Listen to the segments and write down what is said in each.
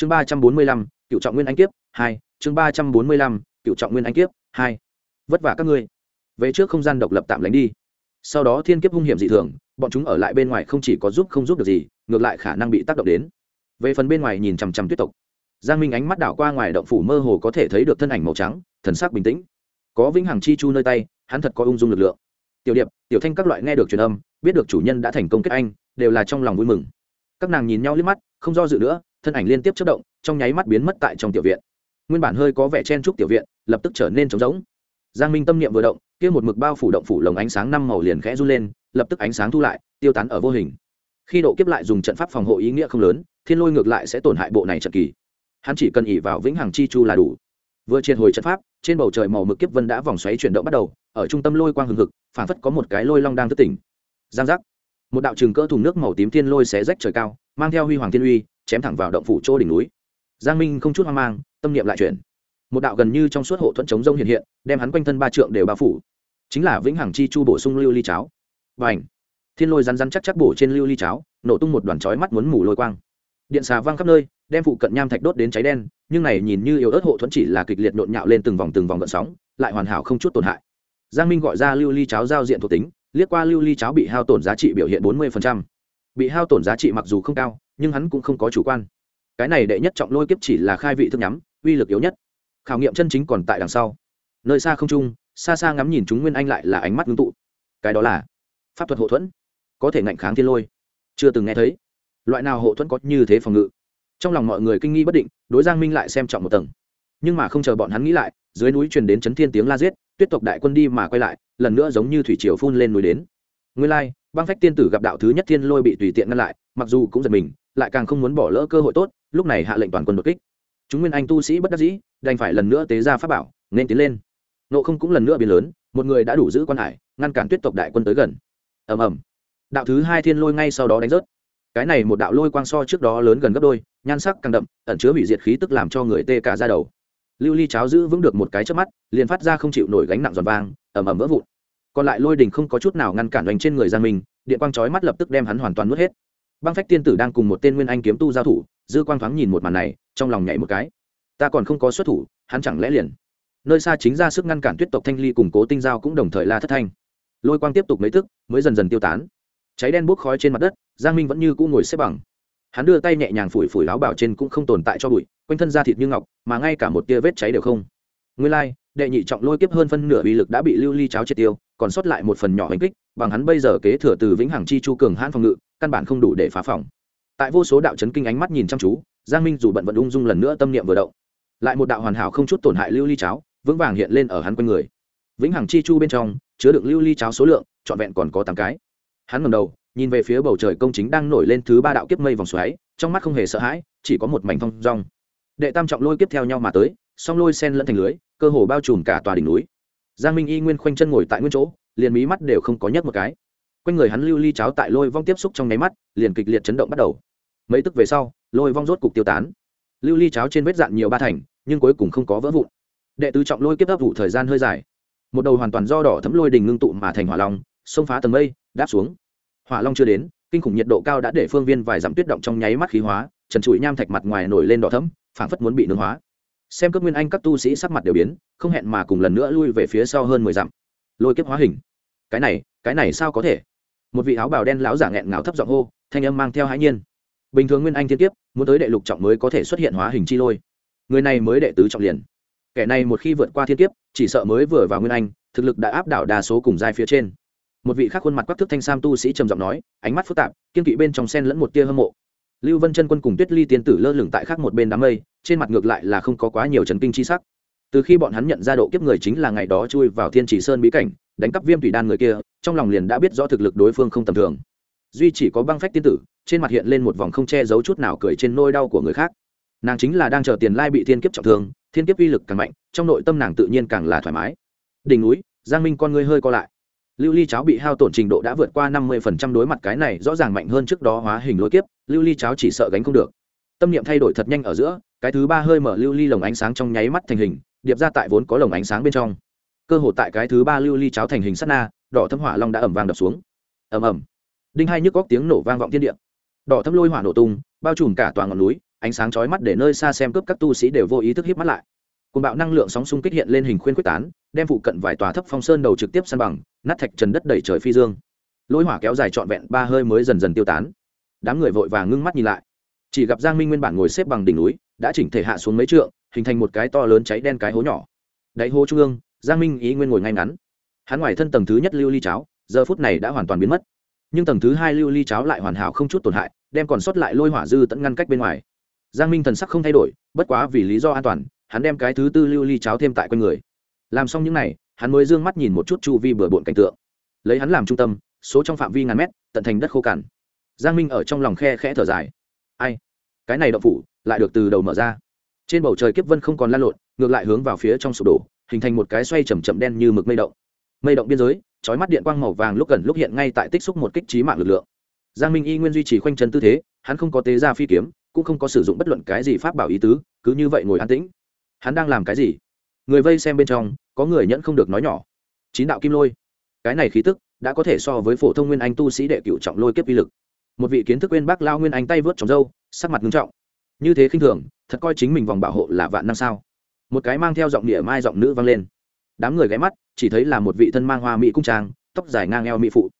chương ba trăm bốn mươi lăm, cựu trọng nguyên anh kiếp hai, chương ba trăm bốn mươi lăm, cựu trọng nguyên anh kiếp hai. Vất vả các ngươi. Về trước không gian độc lập tạm lánh đi. Sau đó thiên kiếp hung hiểm dị thường, bọn chúng ở lại bên ngoài không chỉ có giúp không giúp được gì, ngược lại khả năng bị tác động đến. Về phần bên ngoài nhìn chằm chằm tuyết tộc. Giang minh ánh mắt đảo qua ngoài động phủ mơ hồ có thể thấy được thân ảnh màu trắng, thần sắc bình tĩnh. Có vĩnh hằng chi chu nơi tay, hắn thật có ung dung lực lượng. Tiểu điệp, tiểu thanh các loại nghe được truyền âm, biết được chủ nhân đã thành công kết anh, đều là trong lòng vui mừng. Các nàng nhìn nhau liếc mắt, không do dự nữa thân ảnh liên tiếp chất động, trong nháy mắt biến mất tại trong tiểu viện. Nguyên bản hơi có vẻ chen trúc tiểu viện, lập tức trở nên trống rỗng. Giang minh tâm niệm vừa động, kia một mực bao phủ động phủ lồng ánh sáng năm màu liền khẽ run lên, lập tức ánh sáng thu lại, tiêu tán ở vô hình. Khi độ kiếp lại dùng trận pháp phòng hộ ý nghĩa không lớn, thiên lôi ngược lại sẽ tổn hại bộ này trận kỳ. Hắn chỉ cần ỉ vào vĩnh hằng chi chu là đủ. Vừa triệt hồi trận pháp, trên bầu trời màu mực kiếp vân đã vòng xoáy chuyển động bắt đầu, ở trung tâm lôi quang hừng hực phản phất có một cái lôi long đang thức tỉnh. Giang giác. Một đạo trường cỡ thùng nước màu tím thiên lôi xé rách trời cao, mang theo huy hoàng thiên uy chém thẳng vào động phủ chỗ đỉnh núi. Giang minh không chút hoang mang, tâm niệm lại chuyển. Một đạo gần như trong suốt hộ thuẫn chống rông hiện hiện, đem hắn quanh thân ba trượng đều bao phủ. Chính là vĩnh hằng chi chu bổ sung lưu ly cháo. Và thiên lôi rắn rắn chắc chắc bổ trên lưu ly cháo, nổ tung một đoàn chói mắt muốn mù lôi quang. Điện xà vang khắp nơi, đem phụ cận nham thạch đốt đến cháy đen, nhưng này nhìn như yếu ớt hộ thuẫn chỉ là kịch liệt nhộn nhạo lên từng vòng từng vòng gợn sóng, lại hoàn hảo không chút tổn hại. Giang minh gọi ra lưu ly cháo giao diện thuộc tính, liếc qua lưu ly cháo bị hao tổn giá trị biểu hiện bốn mươi bị hao tổn giá trị mặc dù không cao nhưng hắn cũng không có chủ quan. Cái này đệ nhất trọng lôi kiếp chỉ là khai vị thức nhắm, uy lực yếu nhất. Khảo nghiệm chân chính còn tại đằng sau. Nơi xa không trung, xa xa ngắm nhìn chúng nguyên anh lại là ánh mắt ngưng tụ. Cái đó là pháp thuật hộ thuẫn. Có thể ngạnh kháng thiên lôi. Chưa từng nghe thấy. Loại nào hộ thuẫn có như thế phòng ngự? Trong lòng mọi người kinh nghi bất định, đối giang minh lại xem trọng một tầng. Nhưng mà không chờ bọn hắn nghĩ lại, dưới núi truyền đến chấn thiên tiếng la giết, tuyết tộc đại quân đi mà quay lại, lần nữa giống như thủy triều phun lên núi đến. Nguyên lai, băng phách tiên tử gặp đạo thứ nhất thiên lôi bị tùy tiện ngăn lại, mặc dù cũng giật mình lại càng không muốn bỏ lỡ cơ hội tốt, lúc này hạ lệnh toàn quân đột kích. Chúng nguyên anh tu sĩ bất đắc dĩ, đành phải lần nữa tế ra pháp bảo, nên tiến lên. Nộ không cũng lần nữa biến lớn, một người đã đủ giữ quan hải, ngăn cản tuyết tộc đại quân tới gần. Ầm ầm. Đạo thứ hai thiên lôi ngay sau đó đánh rớt. Cái này một đạo lôi quang so trước đó lớn gần gấp đôi, nhan sắc càng đậm, ẩn chứa hủy diệt khí tức làm cho người tê cả ra đầu. Lưu ly cháo giữ vững được một cái trước mắt, liền phát ra không chịu nổi gánh nặng giòn vang, ầm ầm vỡ vụn. Còn lại lôi đình không có chút nào ngăn cản đánh trên người giang minh, điện quang chói mắt lập tức đem hắn hoàn toàn nuốt hết băng phách tiên tử đang cùng một tên nguyên anh kiếm tu giao thủ dư quang thoáng nhìn một màn này trong lòng nhảy một cái. Ta còn không có xuất thủ hắn chẳng lẽ liền? Nơi xa chính ra sức ngăn cản tuyết tộc thanh ly cùng cố tinh giao cũng đồng thời la thất thanh. Lôi quang tiếp tục mấy tức mới dần dần tiêu tán. Cháy đen bốc khói trên mặt đất giang minh vẫn như cũ ngồi xếp bằng. Hắn đưa tay nhẹ nhàng phủi phủi láo bảo trên cũng không tồn tại cho bụi quanh thân da thịt như ngọc mà ngay cả một tia vết cháy đều không. Nguyên lai、like, đệ nhị trọng lôi kiếp hơn phân nửa uy lực đã bị lưu ly cháo triệt tiêu còn sót lại một phần nhỏ hành kích bằng hắn bây giờ kế thừa từ vĩnh hằng chi chu cường hãn phòng ngự căn bản không đủ để phá phòng. Tại vô số đạo chấn kinh ánh mắt nhìn chăm chú, giang minh dù bận vận ung dung lần nữa tâm niệm vừa động. Lại một đạo hoàn hảo không chút tổn hại lưu ly cháo, vững vàng hiện lên ở hắn quanh người. Vĩnh hằng chi chu bên trong, chứa đựng lưu ly cháo số lượng, trọn vẹn còn có tám cái. Hắn ngầm đầu, nhìn về phía bầu trời công chính đang nổi lên thứ ba đạo kiếp mây vòng xoáy, trong mắt không hề sợ hãi, chỉ có một mảnh thong rong. Đệ tam trọng lôi kiếp theo nhau mà tới, song lôi sen lẫn thành lưới, cơ hồ bao trùm cả tòa đỉnh núi. Giang minh y nguyên khoanh chân ngồi tại nguyên chỗ, liền mí mắt đều không có nhấc một cái quanh người hắn lưu ly cháo tại lôi vong tiếp xúc trong nháy mắt, liền kịch liệt chấn động bắt đầu. Mấy tức về sau, lôi vong rốt cục tiêu tán. Lưu ly cháo trên vết dạn nhiều ba thành, nhưng cuối cùng không có vỡ vụn. Đệ tứ trọng lôi kiếp ấp vụ thời gian hơi dài. Một đầu hoàn toàn do đỏ thấm lôi đình ngưng tụ mà thành hỏa long, xông phá tầng mây, đáp xuống. Hỏa long chưa đến, kinh khủng nhiệt độ cao đã để phương viên vài dặm tuyết động trong nháy mắt khí hóa, trần trụi nham thạch mặt ngoài nổi lên đỏ thấm, phảng phất muốn bị nướng hóa. Xem các nguyên anh các tu sĩ sắc mặt đều biến, không hẹn mà cùng lần nữa lui về phía sau hơn mười dặm. Lôi kiếp hóa hình. Cái này cái này sao có thể? Một vị áo bào đen lão giả nghẹn ngào thấp giọng hô, thanh âm mang theo hãi nhiên. Bình thường nguyên anh thiên kiếp, muốn tới đệ lục trọng mới có thể xuất hiện hóa hình chi lôi. Người này mới đệ tứ trọng liền. Kẻ này một khi vượt qua thiên kiếp, chỉ sợ mới vừa vào nguyên anh, thực lực đã áp đảo đa số cùng giai phía trên. Một vị khác khuôn mặt quắc thức thanh sam tu sĩ trầm giọng nói, ánh mắt phức tạp, kiên kỵ bên trong sen lẫn một tia hâm mộ. Lưu vân chân quân cùng tuyết ly tiên tử lơ lửng tại khác một bên đám mây, trên mặt ngược lại là không có quá nhiều trấn kinh chi sắc. Từ khi bọn hắn nhận ra độ kiếp người chính là ngày đó chui vào thiên chỉ sơn bí cảnh đánh cắp viêm thủy đan người kia, trong lòng liền đã biết rõ thực lực đối phương không tầm thường. Duy chỉ có băng phách tiên tử, trên mặt hiện lên một vòng không che giấu chút nào cười trên nôi đau của người khác. Nàng chính là đang chờ tiền lai bị thiên kiếp trọng thương, thiên kiếp uy lực càng mạnh, trong nội tâm nàng tự nhiên càng là thoải mái. Đỉnh núi, giang minh con ngươi hơi co lại. Lưu ly cháo bị hao tổn trình độ đã vượt qua năm mươi phần trăm đối mặt cái này rõ ràng mạnh hơn trước đó hóa hình lối kiếp, lưu ly cháo chỉ sợ gánh không được. Tâm niệm thay đổi thật nhanh ở giữa, cái thứ ba hơi mở lưu ly lồng ánh sáng trong nháy mắt thành hình, điệp ra tại vốn có lồng ánh sáng bên trong cơ hồ tại cái thứ ba lưu ly cháo thành hình sắt na, đỏ thâm hỏa long đã ẩm vang đập xuống. Ẩm ẩm đinh hai nhức góc tiếng nổ vang vọng thiên địa. Đỏ thâm lôi hỏa nổ tung, bao trùm cả toàn ngọn núi, ánh sáng chói mắt để nơi xa xem cướp các tu sĩ đều vô ý thức hiếp mắt lại. Côn bạo năng lượng sóng xung kích hiện lên hình khuyên quyết tán, đem phụ cận vài tòa thấp phong sơn đầu trực tiếp săn bằng, nát thạch trần đất đẩy trời phi dương. Lôi hỏa kéo dài trọn vẹn ba hơi mới dần dần tiêu tán. Đám người vội vàng ngưng mắt nhìn lại. Chỉ gặp giang minh nguyên bản ngồi xếp bằng đỉnh núi, đã chỉnh thể hạ xuống mấy trượng, hình thành một cái to lớn cháy đen cái hố nhỏ. Đáy hố trung ương giang minh ý nguyên ngồi ngay ngắn. Hắn ngoài thân tầng thứ nhất lưu ly cháo, giờ phút này đã hoàn toàn biến mất. Nhưng tầng thứ hai lưu ly cháo lại hoàn hảo không chút tổn hại, đem còn sót lại lôi hỏa dư tận ngăn cách bên ngoài. Giang minh thần sắc không thay đổi, bất quá vì lý do an toàn, hắn đem cái thứ tư lưu ly cháo thêm tại quanh người. Làm xong những n à y hắn mới d ư ơ n g mắt nhìn một chút chu vi bừa bộn cảnh tượng. Lấy hắn làm trung tâm, số trong phạm vi ngàn mét, tận thành đất khô cằn. Giang minh ở trong lòng khe khẽ thở dài. Ai? Cái này đậu phủ lại được từ đầu mở ra. Trên bầu trời kiếp vân không còn lan lộn, ngược lại hướng vào phía trong sụp đổ hình thành một cái xoay chầm chậm đen như mực mây động. Mây động biên giới trói mắt điện quang màu vàng lúc gần lúc hiện ngay tại tích xúc một kích trí mạng lực lượng. Giang minh y nguyên duy trì khoanh chân tư thế, hắn không có tế ra phi kiếm, cũng không có sử dụng bất luận cái gì pháp bảo ý tứ, cứ như vậy ngồi an tĩnh. Hắn đang làm cái gì? Người vây xem bên trong, có người nhẫn không được nói nhỏ. Chín đạo kim lôi. Cái này khí tức đã có thể so với phổ thông nguyên anh tu sĩ đệ cựu trọng lôi kiếp uy lực. Một vị kiến thức quên bác lao nguyên anh tay vớt trong râu, sắc mặt nghiêm trọng. Như thế khinh thường, thật coi chính mình vòng bảo hộ là vạn năm sao? Một cái mang theo giọng địa mai giọng nữ vang lên. Đám người ghé mắt, chỉ thấy là một vị thân mang hoa mỹ cung trang, tóc dài ngang eo mỹ phụ.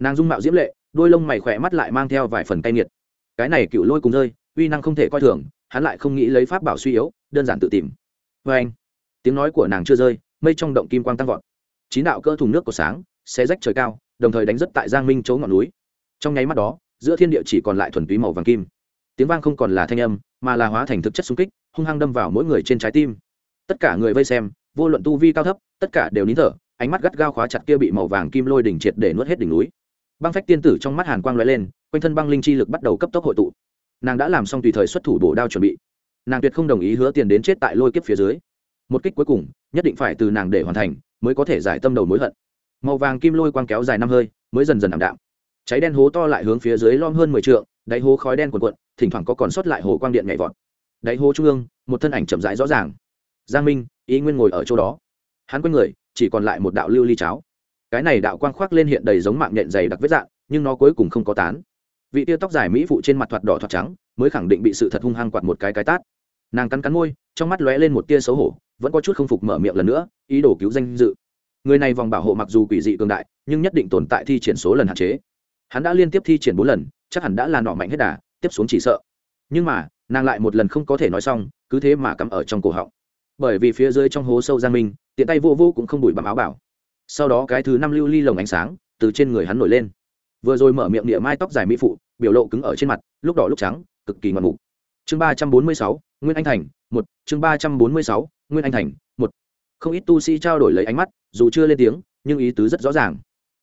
Nàng dung mạo diễm lệ, đôi lông mày khỏe mắt lại mang theo vài phần cay nghiệt. Cái này cựu lôi cùng rơi, uy năng không thể coi thường, hắn lại không nghĩ lấy pháp bảo suy yếu, đơn giản tự tìm. Vê anh, tiếng nói của nàng chưa rơi, mây trong động kim quang tăng vọt. Chín đạo cơ thùng nước của sáng xe rách trời cao, đồng thời đánh rất tại giang minh chỗ ngọn núi. Trong nháy mắt đó, giữa thiên địa chỉ còn lại thuần túy màu vàng kim. Tiếng vang không còn là thanh âm, mà là hóa thành thực chất xung kích, hung hăng đâm vào mỗi người trên trái tim tất cả người vây xem, vô luận tu vi cao thấp, tất cả đều nín thở, ánh mắt gắt gao khóa chặt kia bị màu vàng kim lôi đỉnh triệt để nuốt hết đỉnh núi. Băng phách tiên tử trong mắt hàn quang lóe lên, quanh thân băng linh chi lực bắt đầu cấp tốc hội tụ. Nàng đã làm xong tùy thời xuất thủ bổ đao chuẩn bị. Nàng tuyệt không đồng ý hứa tiền đến chết tại lôi kiếp phía dưới. Một kích cuối cùng, nhất định phải từ nàng để hoàn thành, mới có thể giải tâm đầu mối hận. Màu vàng kim lôi quang kéo dài năm hơi, mới dần dần ảm đạm. Cháy đen hố to lại hướng phía dưới lom hơn mười t đáy hố khói đen cuồn cuộn, thỉnh thoảng có còn sót lại hồ quang điện nhảy vọt. Đáy hố trung ương, một thân ảnh chậm rãi rõ ràng giang minh ý nguyên ngồi ở chỗ đó. Hắn quanh người, chỉ còn lại một đạo lưu ly cháo. Cái này đạo quang khoác lên hiện đầy giống mạng nhện dày đặc vết dạng, nhưng nó cuối cùng không có tán. Vị tia tóc dài mỹ phụ trên mặt thoạt đỏ thoạt trắng, mới khẳng định bị sự thật hung hăng quạt một cái cái tát. Nàng cắn cắn môi, trong mắt lóe lên một tia xấu hổ, vẫn có chút không phục mở miệng lần nữa, ý đồ cứu danh dự. Người này vòng bảo hộ mặc dù quỷ dị cường đại, nhưng nhất định tồn tại thi triển số lần hạn chế. Hắn đã liên tiếp thi triển bốn lần, chắc hẳn đã là nọ mạnh hết đà, tiếp xuống chỉ sợ. Nhưng mà, nàng lại một lần không có thể nói xong, cứ thế mà cắm ở trong cổ họng bởi vì phía dưới trong hố sâu giang minh, tiện tay vô vô cũng không bụi bằng áo bảo. Sau đó cái thứ năm lưu ly lồng ánh sáng từ trên người hắn nổi lên. Vừa rồi mở miệng địa mai tóc dài mỹ phụ, biểu lộ cứng ở trên mặt, lúc đỏ lúc trắng, cực kỳ ngoạn mục. Chương ba trăm bốn mươi sáu, nguyên anh thành, một. Chương ba trăm bốn mươi sáu, nguyên anh thành, một. Không ít tu sĩ trao đổi lấy ánh mắt, dù chưa lên tiếng, nhưng ý tứ rất rõ ràng.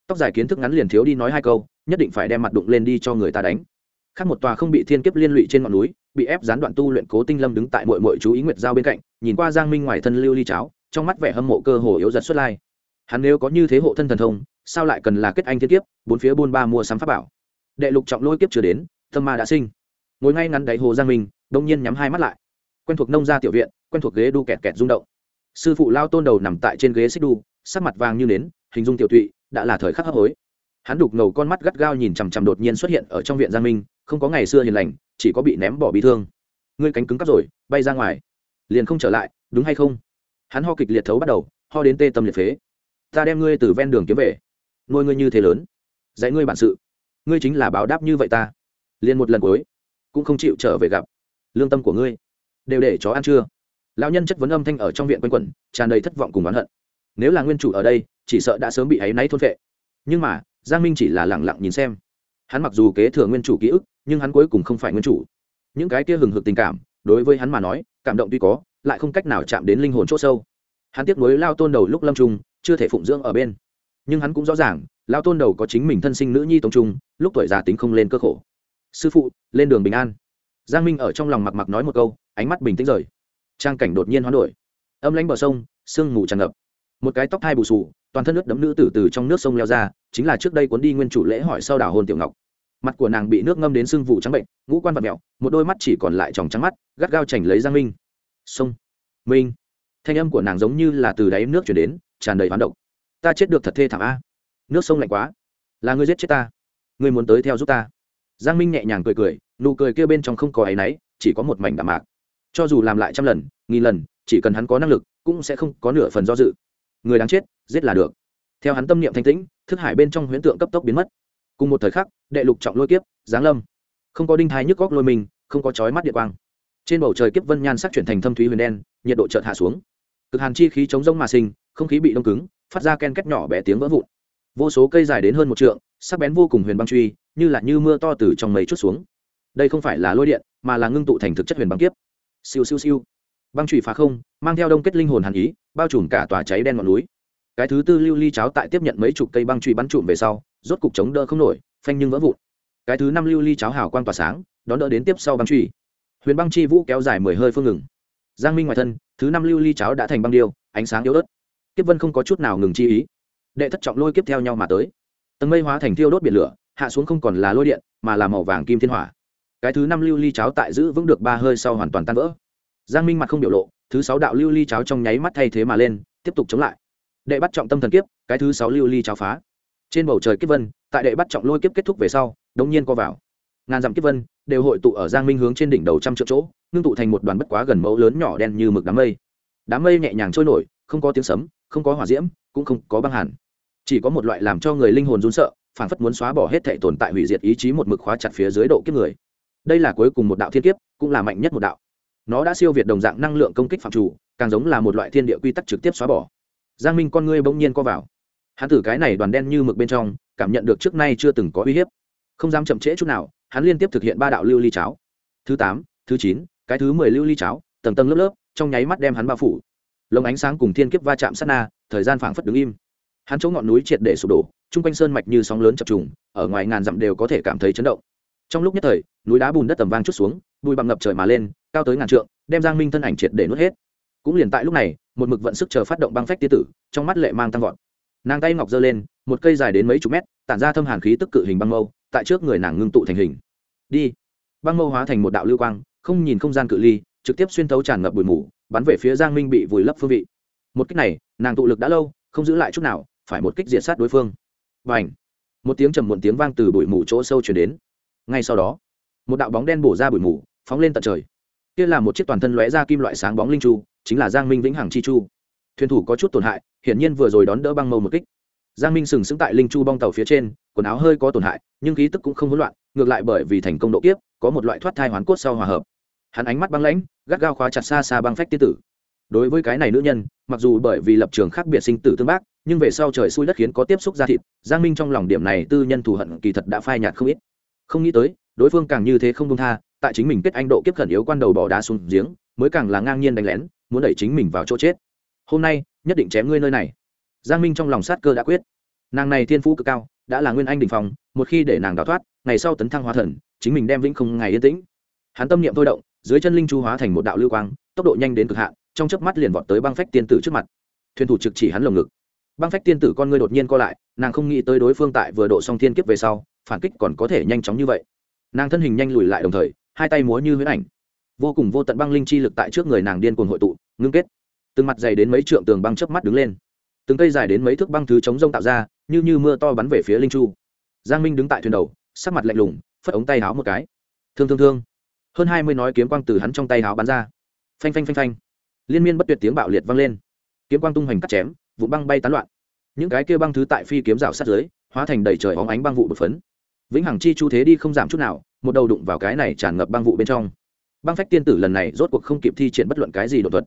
Tóc dài kiến thức ngắn liền thiếu đi nói hai câu, nhất định phải đem mặt đụng lên đi cho người ta đánh. Khác một tòa không bị thiên kiếp liên lụy trên ngọn núi, bị ép gián đoạn tu luyện cố tinh lâm đứng tại mội mội chú ý nguyệt giao bên cạnh nhìn qua giang minh ngoài thân lưu ly cháo, trong mắt vẻ hâm mộ cơ hồ yếu giật xuất lai. Hắn nếu có như thế hộ thân thần thông, sao lại cần là kết anh thiên kiếp, bốn phía buôn ba mua sắm pháp bảo? Đệ lục trọng lôi kiếp chưa đến, tâm ma đã sinh. Ngồi ngay ngắn đáy hồ giang minh, đông nhiên nhắm hai mắt lại. Quen thuộc nông gia tiểu viện, quen thuộc ghế đu kẹt kẹt rung động. Sư phụ lao tôn đầu nằm tại trên ghế xích đu, sắc mặt vàng như nến, hình dung tiểu tụy, đã là thời khắc hấp hối. Hắn đục ngầu con mắt gắt gao nhìn chằm chằm đột nhiên xuất hiện ở trong viện giang minh, không có ngày xưa hiền lành, chỉ có bị ném bỏ bị thương. Ngươi cánh cứng cắp rồi, bay ra ngoài liền không trở lại, đúng hay không? Hắn ho kịch liệt thấu bắt đầu, ho đến tê tâm liệt phế. Ta đem ngươi từ ven đường kiếm về. Nuôi ngươi như thế lớn. Dạy ngươi bản sự. Ngươi chính là báo đáp như vậy ta. Liền một lần cuối, cũng không chịu trở về gặp. Lương tâm của ngươi. Đều để chó ăn chưa? Lão nhân chất vấn âm thanh ở trong viện quanh quẩn, tràn đầy thất vọng cùng oán hận. Nếu là nguyên chủ ở đây, chỉ sợ đã sớm bị áy náy thôn vệ nhưng mà, giang minh chỉ là lẳng lặng nhìn xem. Hắn mặc dù kế thừa nguyên chủ ký ức, nhưng hắn cuối cùng không phải nguyên chủ. Những cái kia hừng hực tình cảm đối với hắn mà nói, cảm động tuy có, lại không cách nào chạm đến linh hồn c h ỗ sâu. Hắn tiếc nuối lao tôn đầu lúc lâm trung, chưa thể phụng dưỡng ở bên. Nhưng hắn cũng rõ ràng, lao tôn đầu có chính mình thân sinh nữ nhi tông trung, lúc tuổi già tính không lên cơ khổ. Sư phụ, lên đường bình an. Giang minh ở trong lòng mặc mặc nói một câu, ánh mắt bình tĩnh rời. Trang cảnh đột nhiên hoán đổi. Âm lánh bờ sông, sương mù tràn ngập. Một cái tóc thai bù sù toàn thân nước đấm nữ tử từ trong nước sông leo ra, chính là trước đây cuốn đi nguyên chủ lễ hỏi sau đảo hôn tiểu ngọc mặt của nàng bị nước ngâm đến sưng vụ trắng bệnh, ngũ quan vật mẹo một đôi mắt chỉ còn lại tròng trắng mắt, gắt gao chảnh lấy giang minh. Sông. Minh. Thanh âm của nàng giống như là từ đáy nước chuyển đến, tràn đầy hoán động ta chết được thật thê thảm a. Nước sông lạnh quá. Là ngươi giết chết ta. Ngươi muốn tới theo giúp ta. Giang minh nhẹ nhàng cười cười, nụ cười kia bên trong không có áy náy, chỉ có một mảnh đạm mạc. Cho dù làm lại trăm lần, nghìn lần, chỉ cần hắn có năng lực, cũng sẽ không có nửa phần do dự. Người đáng chết, giết là được. Theo hắn tâm niệm thanh tĩnh, thức hải bên trong huyễn tượng cấp tốc biến mất cùng một thời khắc, đệ lục trọng lôi kiếp, giáng lâm. Không có đinh thái nhức góc lôi mình, không có chói mắt điện quang. Trên bầu trời kiếp vân nhan sắc chuyển thành thâm thúy huyền đen, nhiệt độ chợt hạ xuống. Cực hàn chi khí chống rông mà sinh, không khí bị đông cứng, phát ra ken két nhỏ bé tiếng vỡ vụn. Vô số cây dài đến hơn một trượng, sắc bén vô cùng huyền băng truy, như là như mưa to từ trong mây chút xuống. Đây không phải là lôi điện, mà là ngưng tụ thành thực chất huyền băng kiếp. Siêu siêu siêu. Băng truy phá không, mang theo đông kết linh hồn hàn ý, bao trùm cả tòa cháy đen ngọn núi. Cái thứ tư lưu ly cháo tại tiếp nhận mấy chục cây băng truy bắn trụm về sau rốt cục chống đỡ không nổi, phanh nhưng vỡ vụn. Cái thứ năm lưu ly cháo hào quang tỏa sáng, đón đỡ đến tiếp sau băng truy. Huyền băng chi vũ kéo dài mười hơi phương ngừng. Giang minh ngoài thân, thứ năm lưu ly cháo đã thành băng điêu, ánh sáng yếu ớt. Kiếp vân không có chút nào ngừng chi ý. Đệ thất trọng lôi kiếp theo nhau mà tới. Tầng mây hóa thành thiêu đốt biển lửa, hạ xuống không còn là lôi điện, mà là màu vàng kim thiên hỏa. Cái thứ năm lưu ly cháo tại giữ vững được ba hơi sau hoàn toàn tan vỡ. Giang minh mặt không biểu lộ, thứ sáu đạo lưu ly cháo trong nháy mắt thay thế mà lên, tiếp tục chống lại. Đệ bắt trọng tâm thần kiếp, cái thứ sáu lưu ly cháo phá trên bầu trời kiếp vân, tại đệ bắt trọng lôi kiếp kết thúc về sau, đống nhiên co vào. Ngàn dặm kiếp vân đều hội tụ ở giang minh hướng trên đỉnh đầu trăm triệu chỗ, ngưng tụ thành một đoàn bất quá gần mẫu lớn nhỏ đen như mực đám mây. Đám mây nhẹ nhàng trôi nổi, không có tiếng sấm, không có hỏa diễm, cũng không có băng hàn. Chỉ có một loại làm cho người linh hồn run sợ phản phất muốn xóa bỏ hết thệ tồn tại hủy diệt ý chí một mực khóa chặt phía dưới độ kiếp người. Đây là cuối cùng một đạo thiên kiếp, cũng là mạnh nhất một đạo. Nó đã siêu việt đồng dạng năng lượng công kích phạm chủ, càng giống là một loại thiên địa quy tắc trực tiếp xóa bỏ. Giang minh con ngươi bỗng nhiên co vào hắn thử cái này đoàn đen như mực bên trong, cảm nhận được trước nay chưa từng có uy hiếp. Không dám chậm trễ chút nào, hắn liên tiếp thực hiện ba đạo lưu ly cháo. Thứ tám, thứ chín, cái thứ mười lưu ly cháo, tầng tầng lớp lớp, trong nháy mắt đem hắn bao phủ. Lồng ánh sáng cùng thiên kiếp va chạm sát na, thời gian phảng phất đứng im. Hắn chỗ ngọn núi triệt để sụp đổ, chung quanh sơn mạch như sóng lớn chập trùng, ở ngoài ngàn dặm đều có thể cảm thấy chấn động. Trong lúc nhất thời, núi đá bùn đất tầm vang chút xuống, bụi bằng ngập trời mà lên, cao tới ngàn trượng, đem giang minh thân ảnh triệt để nuốt hết. Cũng liền tại lúc này, một mực vận sức chờ phát động băng phách tia tử, trong mắt lệ mang tăng vọt nàng tay ngọc giơ lên, một cây dài đến mấy chục mét, tản ra thâm hàn khí tức cự hình băng mâu, tại trước người nàng ngưng tụ thành hình. Đi. Băng mâu hóa thành một đạo lưu quang, không nhìn không gian cự ly, trực tiếp xuyên thấu tràn ngập bụi mù, bắn về phía giang minh bị vùi lấp phương vị. Một kích này, nàng tụ lực đã lâu, không giữ lại chút nào, phải một kích diệt sát đối phương. Và ảnh một tiếng trầm muộn tiếng vang từ bụi mù chỗ sâu chuyển đến. Ngay sau đó, một đạo bóng đen bổ ra bụi mù, phóng lên tận trời. Kia là một chiếc toàn thân lóe ra kim loại sáng bóng linh chu, chính là giang minh vĩnh hằng chi chu thuyền thủ có chút tổn hại, hiển nhiên vừa rồi đón đỡ băng mâu một kích. Giang minh sừng sững tại linh chu bong tàu phía trên, quần áo hơi có tổn hại, nhưng khí tức cũng không hỗn loạn, ngược lại bởi vì thành công độ kiếp, có một loại thoát thai hoàn cốt sau hòa hợp. Hắn ánh mắt băng lãnh, gắt gao khóa chặt xa xa băng phách tiên tử. Đối với cái này nữ nhân, mặc dù bởi vì lập trường khác biệt sinh tử tương bác, nhưng về sau trời xui đất khiến có tiếp xúc ra thịt, giang minh trong lòng điểm này tư nhân thù hận kỳ thật đã phai nhạt không ít. Không nghĩ tới, đối phương càng như thế không công tha, tại chính mình kết anh độ kiếp khẩn yếu quan đầu bỏ đá xuống giếng, mới càng là ngang nhiên đánh lén, muốn đẩy chính mình vào chỗ chết hôm nay nhất định chém ngươi nơi này. Giang minh trong lòng sát cơ đã quyết. Nàng này thiên phú cực cao, đã là nguyên anh đình phòng một khi để nàng đào thoát, ngày sau tấn thăng hóa thần, chính mình đem vĩnh không ngày yên tĩnh. Hắn tâm niệm thôi động, dưới chân linh chu hóa thành một đạo lưu quang, tốc độ nhanh đến cực hạn, trong chớp mắt liền vọt tới băng phách tiên tử trước mặt. Thuyền thủ trực chỉ hắn lồng ngực. Băng phách tiên tử con ngươi đột nhiên co lại, nàng không nghĩ tới đối phương tại vừa độ xong thiên kiếp về sau, phản kích còn có thể nhanh chóng như vậy. Nàng thân hình nhanh lùi lại đồng thời, hai tay múa như huyễn ảnh. Vô cùng vô tận băng linh chi lực tại trước người nàng điên cuồng hội tụ, ngưng kết từng mặt dày đến mấy trượng tường băng chớp mắt đứng lên. Từng cây dài đến mấy thước băng thứ chống rông tạo ra, như như mưa to bắn về phía linh chu. Giang minh đứng tại thuyền đầu, sắc mặt lạnh lùng, phất ống tay háo một cái. Thương thương thương. Hơn hai mươi nói kiếm quang từ hắn trong tay háo bắn ra. Phanh phanh phanh phanh. Liên miên bất tuyệt tiếng bạo liệt vang lên. Kiếm quang tung hoành cắt chém, vụ băng bay tán loạn. Những cái kia băng thứ tại phi kiếm rào sát dưới, hóa thành đầy trời óng ánh băng vụ bột phấn. Vĩnh hằng chi chu thế đi không giảm chút nào, một đầu đụng vào cái này tràn ngập băng vụ bên trong. Băng phách tiên tử lần này rốt cuộc không kịp thi triển bất luận cái gì đột thuật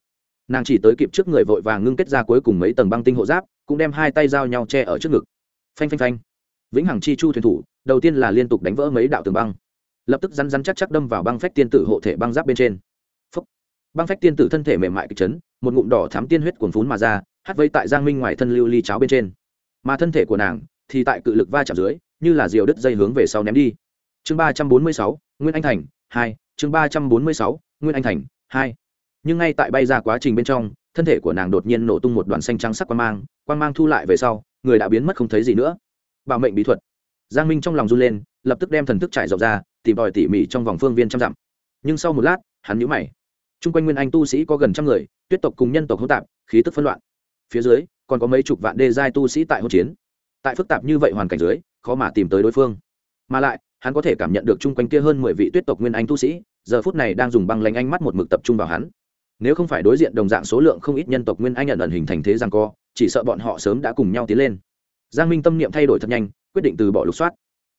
nàng chỉ tới kịp trước người vội vàng ngưng kết ra cuối cùng mấy tầng băng tinh hộ giáp, cũng đem hai tay giao nhau che ở trước ngực. Phanh phanh phanh. Vĩnh hằng chi chu thuyền thủ, đầu tiên là liên tục đánh vỡ mấy đạo tường băng. Lập tức rắn rắn chắc chắc đâm vào băng phách tiên tử hộ thể băng giáp bên trên. Phúc. băng phách tiên tử thân thể mềm mại kịch chấn, một ngụm đỏ thám tiên huyết cuồn phún mà ra hắt vây tại giang minh ngoài thân lưu ly cháo bên trên. Mà thân thể của nàng thì tại cự lực va chạm dưới, như là diều đứt dây hướng về sau ném đi. Chương ba trăm bốn mươi sáu, nguyên anh thành, hai. Chương ba trăm bốn mươi sáu, nguyên anh thành, hai nhưng ngay tại bay ra quá trình bên trong, thân thể của nàng đột nhiên nổ tung một đoàn xanh trắng sắc quan mang quan mang thu lại về sau, người đã biến mất không thấy gì nữa. Bảo mệnh bí thuật. Giang minh trong lòng run lên, lập tức đem thần thức trải rộng ra, tìm tòi tỉ mỉ trong vòng phương viên trăm dặm. Nhưng sau một lát, hắn nhũ mày. T r u n g quanh nguyên anh tu sĩ có gần trăm người, tuyết tộc cùng nhân tộc hỗn tạp, khí tức phân loạn. Phía dưới, còn có mấy chục vạn đê giai tu sĩ tại hỗn chiến. Tại phức tạp như vậy hoàn cảnh dưới, khó mà tìm tới đối phương. Mà lại, hắn có thể cảm nhận được chung quanh kia hơn mười vị tuyết tộc nguyên anh tu sĩ, giờ phút này đang dùng băng lánh ánh mắt một mực tập trung vào hắn nếu không phải đối diện đồng dạng số lượng không ít nhân tộc nguyên anh nhận ẩn hình thành thế rằng co, chỉ sợ bọn họ sớm đã cùng nhau tiến lên. Giang minh tâm niệm thay đổi thật nhanh, quyết định từ bỏ lục soát.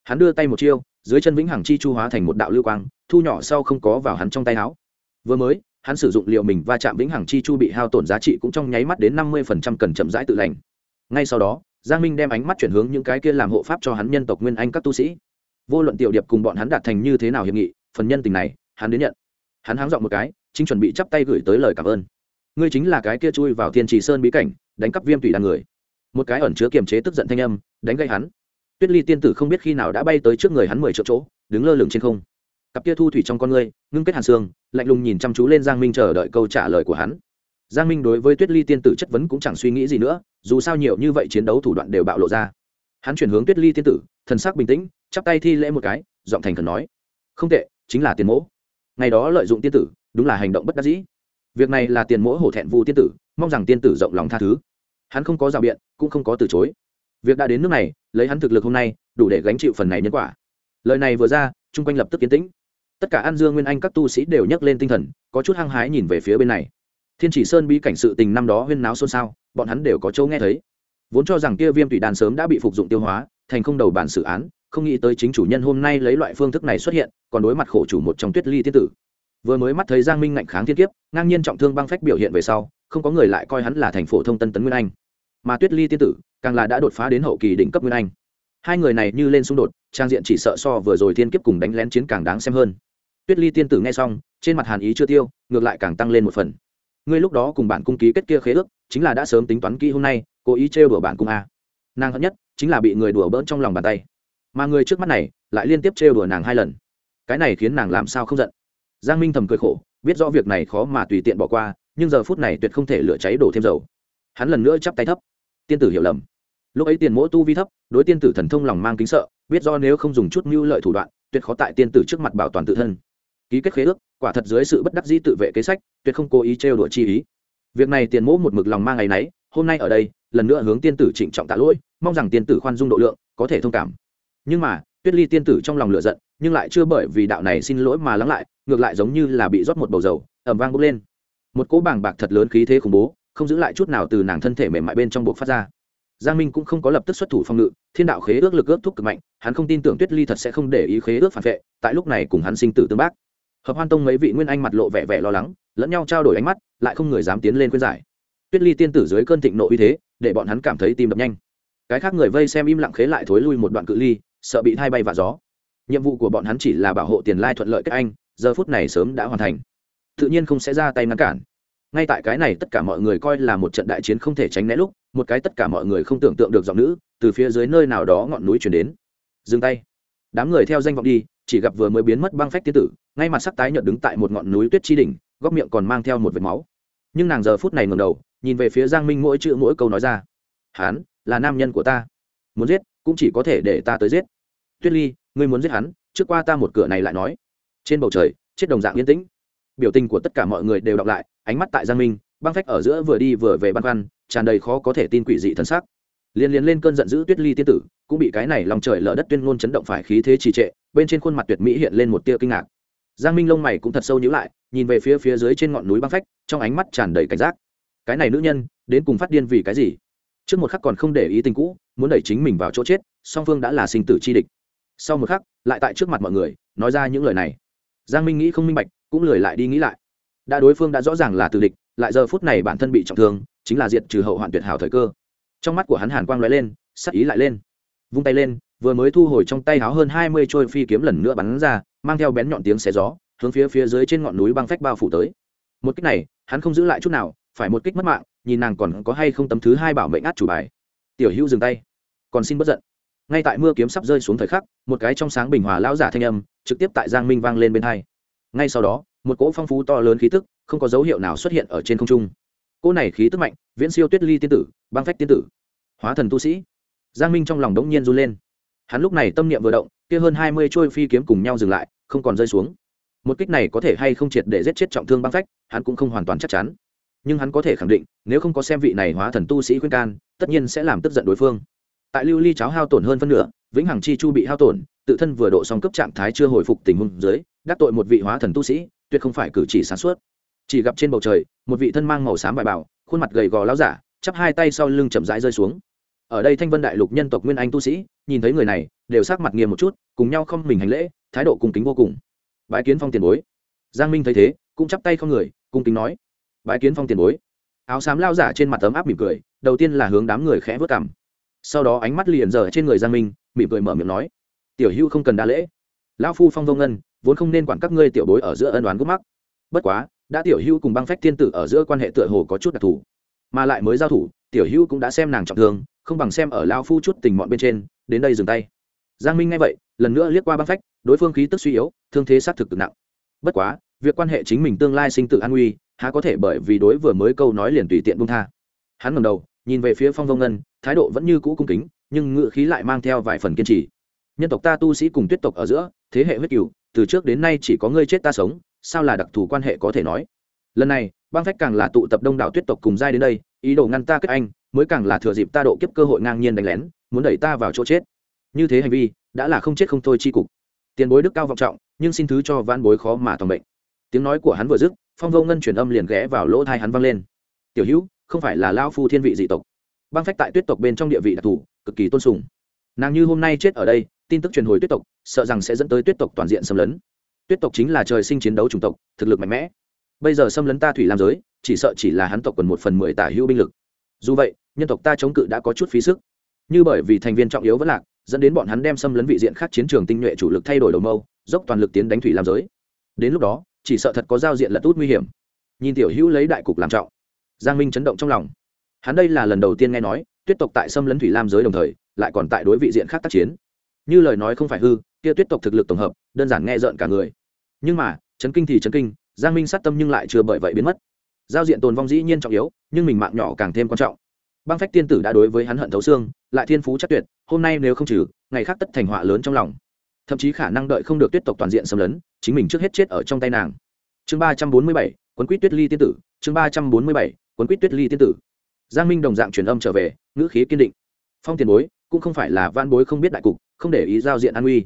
Hắn đưa tay một chiêu, dưới chân vĩnh hằng chi chu hóa thành một đạo lưu quang, thu nhỏ sau không có vào hắn trong tay áo. Vừa mới, hắn sử dụng liệu mình va chạm vĩnh hằng chi chu bị hao tổn giá trị cũng trong nháy mắt đến năm mươi cần chậm rãi tự lành. Ngay sau đó, giang minh đem ánh mắt chuyển hướng những cái kia làm hộ pháp cho hắn nhân tộc nguyên anh các tu sĩ. Vô luận tiểu điệp cùng bọn hắn đạt thành như thế nào hiệp nghị, phần nhân tình này, hắn đến nhận. Hắn háng dọn một cái chính chuẩn bị chắp tay gửi tới lời cảm ơn. Ngươi chính là cái kia chui vào thiên trì sơn bí cảnh, đánh cắp viêm tủy đàn người. Một cái ẩn chứa kiềm chế tức giận thanh âm, đánh gây hắn. Tuyết ly tiên tử không biết khi nào đã bay tới trước người hắn mười triệu chỗ, đứng lơ lửng trên không. Cặp kia thu thủy trong con ngươi, ngưng kết hàn xương, lạnh lùng nhìn chăm chú lên giang minh chờ đợi câu trả lời của hắn. Giang minh đối với tuyết ly tiên tử chất vấn cũng chẳng suy nghĩ gì nữa, dù sao nhiều như vậy chiến đấu thủ đoạn đều bạo lộ ra. Hắn chuyển hướng tuyết ly tiên tử, thần sắc bình tĩnh, chắp tay thi lễ một cái, giọng thành thần nói, không tệ, chính là tiền mỗ. Ngày đó lợi dụng tiên tử đúng là hành động bất đắc dĩ. Việc này là tiền mỗ hổ thẹn vu tiên tử, mong rằng tiên tử rộng lòng tha thứ. Hắn không có rào biện, cũng không có từ chối. Việc đã đến nước này, lấy hắn thực lực hôm nay, đủ để gánh chịu phần này nhân quả. Lời này vừa ra, chung quanh lập tức kiến tĩnh. Tất cả an dương, nguyên anh các tu sĩ đều nhấc lên tinh thần, có chút hăng hái nhìn về phía bên này. Thiên chỉ sơn bí cảnh sự tình năm đó huyên náo xôn xao, bọn hắn đều có chỗ nghe thấy. Vốn cho rằng kia viêm thủy đàn sớm đã bị phục dụng tiêu hóa, thành không đầu bản xử án, không nghĩ tới chính chủ nhân hôm nay lấy loại phương thức này xuất hiện, còn đối mặt khổ chủ một trong tuyết ly tiên tử vừa mới mắt thấy giang minh ngạnh kháng thiên kiếp ngang nhiên trọng thương băng phách biểu hiện về sau không có người lại coi hắn là thành phổ thông tân tấn nguyên anh mà tuyết ly tiên tử càng là đã đột phá đến hậu kỳ đỉnh cấp nguyên anh hai người này như lên xung đột trang diện chỉ sợ so vừa rồi thiên kiếp cùng đánh lén chiến càng đáng xem hơn tuyết ly tiên tử nghe xong trên mặt hàn ý chưa tiêu ngược lại càng tăng lên một phần ngươi lúc đó cùng bạn cung ký kết kia khế ước chính là đã sớm tính toán kỹ hôm nay cố ý trêu đùa bạn cung a nàng hận nhất chính là bị người đùa bỡn trong lòng bàn tay mà người trước mắt này lại liên tiếp trêu đùa nàng hai lần cái này khiến nàng làm sao không giận giang minh thầm cười khổ, biết rõ việc này khó mà tùy tiện bỏ qua, nhưng giờ phút này tuyệt không thể lửa cháy đổ thêm dầu. Hắn lần nữa chắp tay thấp. Tiên tử hiểu lầm. Lúc ấy tiền mỗi tu vi thấp, đối tiên tử thần thông lòng mang kính sợ, biết do nếu không dùng chút mưu lợi thủ đoạn, tuyệt khó tại tiên tử trước mặt bảo toàn tự thân. Ký kết khế ước, quả thật dưới sự bất đắc dĩ tự vệ kế sách, tuyệt không cố ý trêu đùa chi ý. Việc này tiền mỗ một mực lòng mang ngày nấy, hôm nay ở đây, lần nữa hướng tiên tử trịnh trọng tạ lỗi, mong rằng tiên tử khoan dung độ lượng, có thể thông cảm. Nhưng mà tuyết ly tiên tử trong lòng lựa giận, nhưng lại chưa bởi vì đạo này xin lỗi mà lắng lại, ngược lại giống như là bị rót một bầu dầu ẩm vang bốc lên. Một cỗ bàng bạc thật lớn khí thế khủng bố, không giữ lại chút nào từ nàng thân thể mềm mại bên trong buộc phát ra. Giang minh cũng không có lập tức xuất thủ phòng ngự, thiên đạo khế ước lực ước thúc cực mạnh, hắn không tin tưởng tuyết ly thật sẽ không để ý khế ước phản vệ, tại lúc này cùng hắn sinh tử tương bác. Hợp hoan tông mấy vị nguyên anh mặt lộ vẻ vẻ lo lắng, lẫn nhau trao đổi ánh mắt, lại không người dám tiến lên khuyên giải. Tuyết ly tiên tử dưới cơn thịnh nộ uy thế, để bọn hắn cảm thấy tim đập nhanh. Cái khác người vây xem im lặng khế lại thối lui một đoạn cự ly sợ bị thay bay và gió. Nhiệm vụ của bọn hắn chỉ là bảo hộ tiền lai thuận lợi các anh, giờ phút này sớm đã hoàn thành. Tự nhiên không sẽ ra tay ngăn cản. Ngay tại cái này tất cả mọi người coi là một trận đại chiến không thể tránh né lúc, một cái tất cả mọi người không tưởng tượng được giọng nữ từ phía dưới nơi nào đó ngọn núi chuyển đến. Dừng tay. Đám người theo danh vọng đi, chỉ gặp vừa mới biến mất băng phách tiên tử, ngay mặt sắc tái nhợt đứng tại một ngọn núi tuyết chi đỉnh, góc miệng còn mang theo một vệt máu. Nhưng nàng giờ phút này ngầm đầu, nhìn về phía giang minh mỗi chữ mỗi câu nói ra. Hán, là nam nhân của ta. Muốn giết cũng chỉ có thể để ta tới giết. Tuyết ly, ngươi muốn giết hắn, trước qua ta một cửa này lại nói. Trên bầu trời, chết đồng dạng yên tĩnh. Biểu tình của tất cả mọi người đều đọc lại, ánh mắt tại giang minh, băng phách ở giữa vừa đi vừa về băn khoăn, tràn đầy khó có thể tin quỷ dị thân xác liên liên lên cơn giận dữ tuyết ly tiên tử, cũng bị cái này lòng trời lở đất tuyên ngôn chấn động phải khí thế trì trệ, bên trên khuôn mặt tuyệt mỹ hiện lên một tia kinh ngạc. Giang minh lông mày cũng thật sâu nhữ lại, nhìn về phía phía dưới trên ngọn núi băng phách, trong ánh mắt tràn đầy cảnh giác. Cái này nữ nhân, đến cùng phát điên vì cái gì? Trước một khắc còn không để ý tình cũ, muốn đẩy chính mình vào chỗ chết, song phương đã là sinh tử chi địch. Sau một khắc, lại tại trước mặt mọi người, nói ra những lời này. Giang minh nghĩ không minh bạch, cũng lười lại đi nghĩ lại. Đã đối phương đã rõ ràng là từ địch, lại giờ phút này bản thân bị trọng thương, chính là diệt trừ hậu hoạn tuyệt hảo thời cơ. Trong mắt của hắn hàn quang lóe lên, sắc ý lại lên. Vung tay lên, vừa mới thu hồi trong tay háo hơn hai mươi trôi phi kiếm lần nữa bắn ra, mang theo bén nhọn tiếng xé gió, hướng phía phía dưới trên ngọn núi băng phách bao phủ tới. Một kích này, hắn không giữ lại chút nào, phải một kích mất mạng nhìn nàng còn có hay không tấm thứ hai bảo mệnh át chủ bài. Tiểu hữu dừng tay. Còn xin bất giận. Ngay tại mưa kiếm sắp rơi xuống thời khắc, một cái trong sáng bình hòa lão giả thanh âm trực tiếp tại giang minh vang lên bên hai. Ngay sau đó, một cỗ phong phú to lớn khí tức không có dấu hiệu nào xuất hiện ở trên không trung. Cỗ này khí tức mạnh, viễn siêu tuyết ly tiên tử, băng phách tiên tử, hóa thần tu sĩ. Giang minh trong lòng đống nhiên run lên. Hắn lúc này tâm niệm vừa động, kia hơn hai mươi trôi phi kiếm cùng nhau dừng lại, không còn rơi xuống. Một kích này có thể hay không triệt để giết chết trọng thương băng phách, hắn cũng không hoàn toàn chắc chắn nhưng hắn có thể khẳng định, nếu không có xem vị này hóa thần tu sĩ khuyên can, tất nhiên sẽ làm tức giận đối phương. Tại lưu ly cháo hao tổn hơn phân nửa, vĩnh hằng chi chu bị hao tổn, tự thân vừa độ song cấp trạng thái chưa hồi phục tình huống dưới, đắc tội một vị hóa thần tu sĩ, tuyệt không phải cử chỉ sáng suốt. Chỉ gặp trên bầu trời, một vị thân mang màu xám bài bảo khuôn mặt gầy gò láo giả, chắp hai tay sau lưng chậm rãi rơi xuống. Ở đây thanh vân đại lục nhân tộc nguyên anh tu sĩ, nhìn thấy người này, đều sắc mặt nghiêm một chút, cùng nhau không mình hành lễ, thái độ cung kính vô cùng. Bái kiến phong tiền bối. Giang minh thấy thế, cũng chắp tay không người, cung kính nói bái kiến phong tiền bối. Áo xám lao giả trên mặt tấm áp mỉm cười, đầu tiên là hướng đám người khẽ vớt cảm sau đó ánh mắt liền giờ trên người giang minh, mỉm cười mở miệng nói, tiểu hữu không cần đa lễ. Lão phu phong vô ngân, vốn không nên quản các ngươi tiểu bối ở giữa ân đoán gốc mắc. Bất quá, đã tiểu hữu cùng băng phách thiên tử ở giữa quan hệ tựa hồ có chút đặc thù, mà lại mới giao thủ, tiểu hữu cũng đã xem nàng trọng thương, không bằng xem ở lao phu chút tình mọn bên trên, đến đây dừng tay. Giang minh nghe vậy, lần nữa liếc qua băng phách, đối phương khí tức suy yếu, thương thế xác thực cực nặng. Bất quá, việc quan hệ chính mình tương lai sinh tử an nguy há có thể bởi vì đối vừa mới câu nói liền tùy tiện buông tha. Hắn ngầm đầu, nhìn về phía phong vông ngân, thái độ vẫn như cũ cung kính, nhưng ngự khí lại mang theo vài phần kiên trì. Nhân tộc ta tu sĩ cùng tuyết tộc ở giữa, thế hệ huyết cựu từ trước đến nay chỉ có ngươi chết ta sống, sao là đặc thù quan hệ có thể nói? Lần này, băng phách càng là tụ tập đông đảo tuyết tộc cùng giai đến đây, ý đồ ngăn ta kết anh, mới càng là thừa dịp ta độ kiếp cơ hội ngang nhiên đánh lén, muốn đẩy ta vào chỗ chết. Như thế hành vi, đã là không chết không thôi chi cục. Tiền bối đức cao vọng trọng, nhưng xin thứ cho van bối khó mà toàn bệnh. Tiếng nói của hắn vừa dứt phong vô ngân truyền âm liền ghé vào lỗ thai hắn vang lên. Tiểu hữu, không phải là lao phu thiên vị dị tộc. Băng phách tại tuyết tộc bên trong địa vị đặc thù, cực kỳ tôn sùng. Nàng như hôm nay chết ở đây, tin tức truyền hồi tuyết tộc, sợ rằng sẽ dẫn tới tuyết tộc toàn diện xâm lấn. Tuyết tộc chính là trời sinh chiến đấu chủng tộc, thực lực mạnh mẽ. Bây giờ xâm lấn ta thủy làm giới, chỉ sợ chỉ là hắn tộc còn một phần mười tả hữu binh lực. Dù vậy, nhân tộc ta chống cự đã có chút phí sức. Như bởi vì thành viên trọng yếu vẫn lạc, dẫn đến bọn hắn đem xâm lấn vị diện khác chiến trường tinh nhuệ chủ lực thay đổi đầu mâu, dốc toàn lực tiến đánh thủy làm giới. Đến lúc đó chỉ sợ thật có giao diện lật út nguy hiểm. Nhìn tiểu hữu lấy đại cục làm trọng. Giang minh chấn động trong lòng. Hắn đây là lần đầu tiên nghe nói, tuyết tộc tại xâm lấn thủy lam giới đồng thời, lại còn tại đối vị diện khác tác chiến. Như lời nói không phải hư, kia tuyết tộc thực lực tổng hợp, đơn giản nghe rợn cả người. Nhưng mà, chấn kinh thì chấn kinh, giang minh sát tâm nhưng lại chưa bởi vậy biến mất. Giao diện tồn vong dĩ nhiên trọng yếu, nhưng mình mạng nhỏ càng thêm quan trọng. Băng phách tiên tử đã đối với hắn hận thấu xương, lại thiên phú chắc tuyệt, hôm nay nếu không trừ, ngày khác tất thành họa lớn trong lòng. Thậm chí khả năng đợi không được tuyết tộc toàn diện xâm lấn chính mình trước hết chết ở trong tay nàng. Chương ba trăm bốn mươi bảy, quấn quýt tuyết ly tiên tử, chương ba trăm bốn mươi bảy, quấn quýt tuyết ly tiên tử. Giang minh đồng dạng truyền âm trở về, ngữ khí kiên định. Phong tiền bối, cũng không phải là van bối không biết đại cục, không để ý giao diện an uy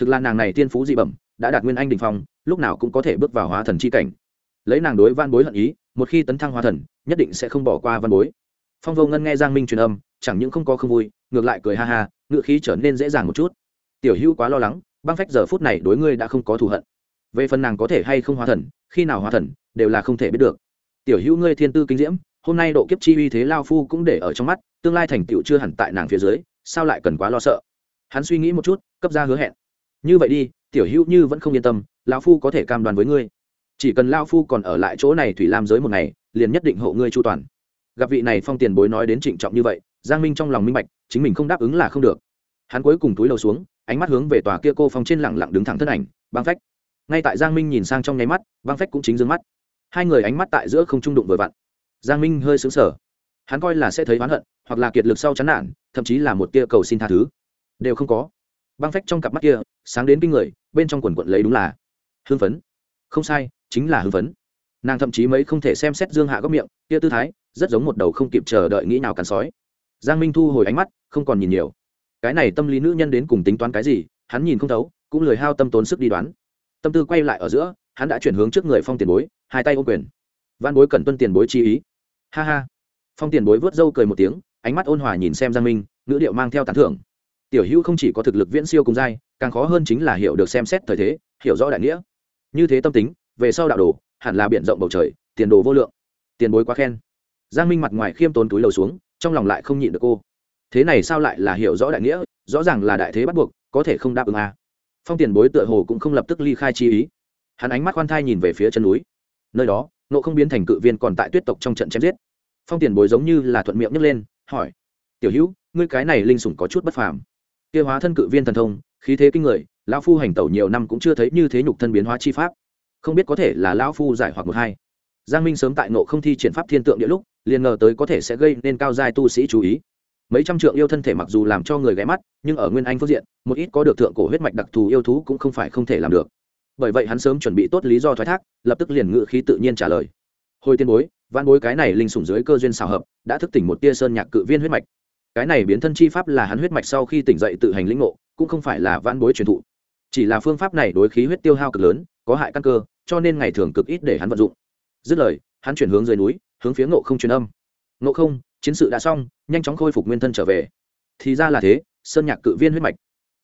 thực là nàng này tiên phú dị bẩm, đã đạt nguyên anh đình phong, lúc nào cũng có thể bước vào hóa thần c h i cảnh. Lấy nàng đối van bối hận ý, một khi tấn thăng hóa thần, nhất định sẽ không bỏ qua văn bối. Phong vô ngân nghe giang minh truyền âm, chẳng những không có không vui, ngược lại cười ha ha ngựa khí trở nên dễ dàng một chút. Tiểu hữu quá lo lắng băng phách giờ phút này đối ngươi đã không có thù hận. Về phần nàng có thể hay không hóa thần, khi nào hóa thần, đều là không thể biết được. Tiểu hữu ngươi thiên tư kinh diễm, hôm nay độ kiếp chi uy thế lao phu cũng để ở trong mắt, tương lai thành tựu chưa hẳn tại nàng phía dưới, sao lại cần quá lo sợ? Hắn suy nghĩ một chút, cấp ra hứa hẹn. Như vậy đi, tiểu hữu như vẫn không yên tâm, lão phu có thể cam đoan với ngươi. Chỉ cần lao phu còn ở lại chỗ này thủy lam giới một ngày, liền nhất định hộ ngươi chu toàn. Gặp vị này phong tiền bối nói đến trịnh trọng như vậy, giang minh trong lòng minh bạch, chính mình không đáp ứng là không được. Hắn cuối cùng túi đầu xuống ánh mắt hướng về tòa kia cô phong trên lẳng lặng đứng thẳng thân ảnh băng phách. Ngay tại giang minh nhìn sang trong nháy mắt băng phách cũng chính d ư ơ n g mắt. Hai người ánh mắt tại giữa không trung đụng vừa vặn. Giang minh hơi xứng sở hắn coi là sẽ thấy oán hận, hoặc là kiệt lực sau chán nản, thậm chí là một tia cầu xin tha thứ. Đều không có. Băng phách trong cặp mắt kia, sáng đến kinh người, bên trong quần quận lấy đúng là hưng phấn. Không sai, chính là hưng phấn. Nàng thậm chí mấy không thể xem xét dương hạ góc miệng kia tư thái, rất giống một đầu không kịp chờ đợi nghĩ nào cắn sói. Giang minh thu hồi ánh mắt, không còn nhìn nhiều cái này tâm lý nữ nhân đến cùng tính toán cái gì, hắn nhìn không thấu, cũng lười hao tâm tốn sức đi đoán. Tâm tư quay lại ở giữa, hắn đã chuyển hướng trước người phong tiền bối, hai tay ô quyền. Văn bối cần tuân tiền bối chi ý. Ha ha. Phong tiền bối vớt râu cười một tiếng, ánh mắt ôn hòa nhìn xem giang minh, ngữ điệu mang theo tán thưởng. Tiểu hữu không chỉ có thực lực viễn siêu cùng giai, càng khó hơn chính là hiểu được xem xét thời thế, hiểu rõ đại nghĩa. Như thế tâm tính, về sau đạo đồ, hẳn là b i ể n rộng bầu trời, tiền đồ vô lượng. Tiền bối quá khen. Giang minh mặt ngoài khiêm tốn túi lầu xuống, trong lòng lại không nhịn được cô thế này sao lại là hiểu rõ đại nghĩa, rõ ràng là đại thế bắt buộc, có thể không đáp ứng à? Phong tiền bối tựa hồ cũng không lập tức ly khai chi ý. Hắn ánh mắt khoan thai nhìn về phía chân núi. Nơi đó nộ không biến thành cự viên còn tại tuyết tộc trong trận chém giết. Phong tiền bối giống như là thuận miệng nhấc lên, hỏi, tiểu hữu, ngươi cái này linh sủng có chút bất phàm. Kia hóa thân cự viên thần thông, khí thế kinh người, lão phu hành tẩu nhiều năm cũng chưa thấy như thế nhục thân biến hóa chi pháp. Không biết có thể là lão phu giải hoặc một hai. Giang minh sớm tại nộ không thi triển pháp thiên tượng địa lúc, liền ngờ tới có thể sẽ gây nên cao giai tu sĩ chú ý mấy trăm trượng yêu thân thể mặc dù làm cho người ghé mắt, nhưng ở nguyên anh phương diện, một ít có được thượng cổ huyết mạch đặc thù yêu thú cũng không phải không thể làm được. Bởi vậy hắn sớm chuẩn bị tốt lý do thoái thác, lập tức liền ngự khí tự nhiên trả lời. Hồi tiên bối văn bối cái này linh sủng dưới cơ duyên xào hợp, đã thức tỉnh một tia sơn nhạc cự viên huyết mạch. Cái này biến thân chi pháp là hắn huyết mạch sau khi tỉnh dậy tự hành lĩnh ngộ, cũng không phải là văn bối truyền thụ. Chỉ là phương pháp này đối khí huyết tiêu hao cực lớn, có hại căn cơ, cho nên ngày thường cực ít để hắn vận dụng. Dứt lời, hắn chuyển hướng dưới núi, hướng phía ngộ không truyền âm. Ngộ không chiến sự đã xong, nhanh chóng khôi phục nguyên thân trở về. Thì ra là thế, sơn nhạc cự viên huyết mạch.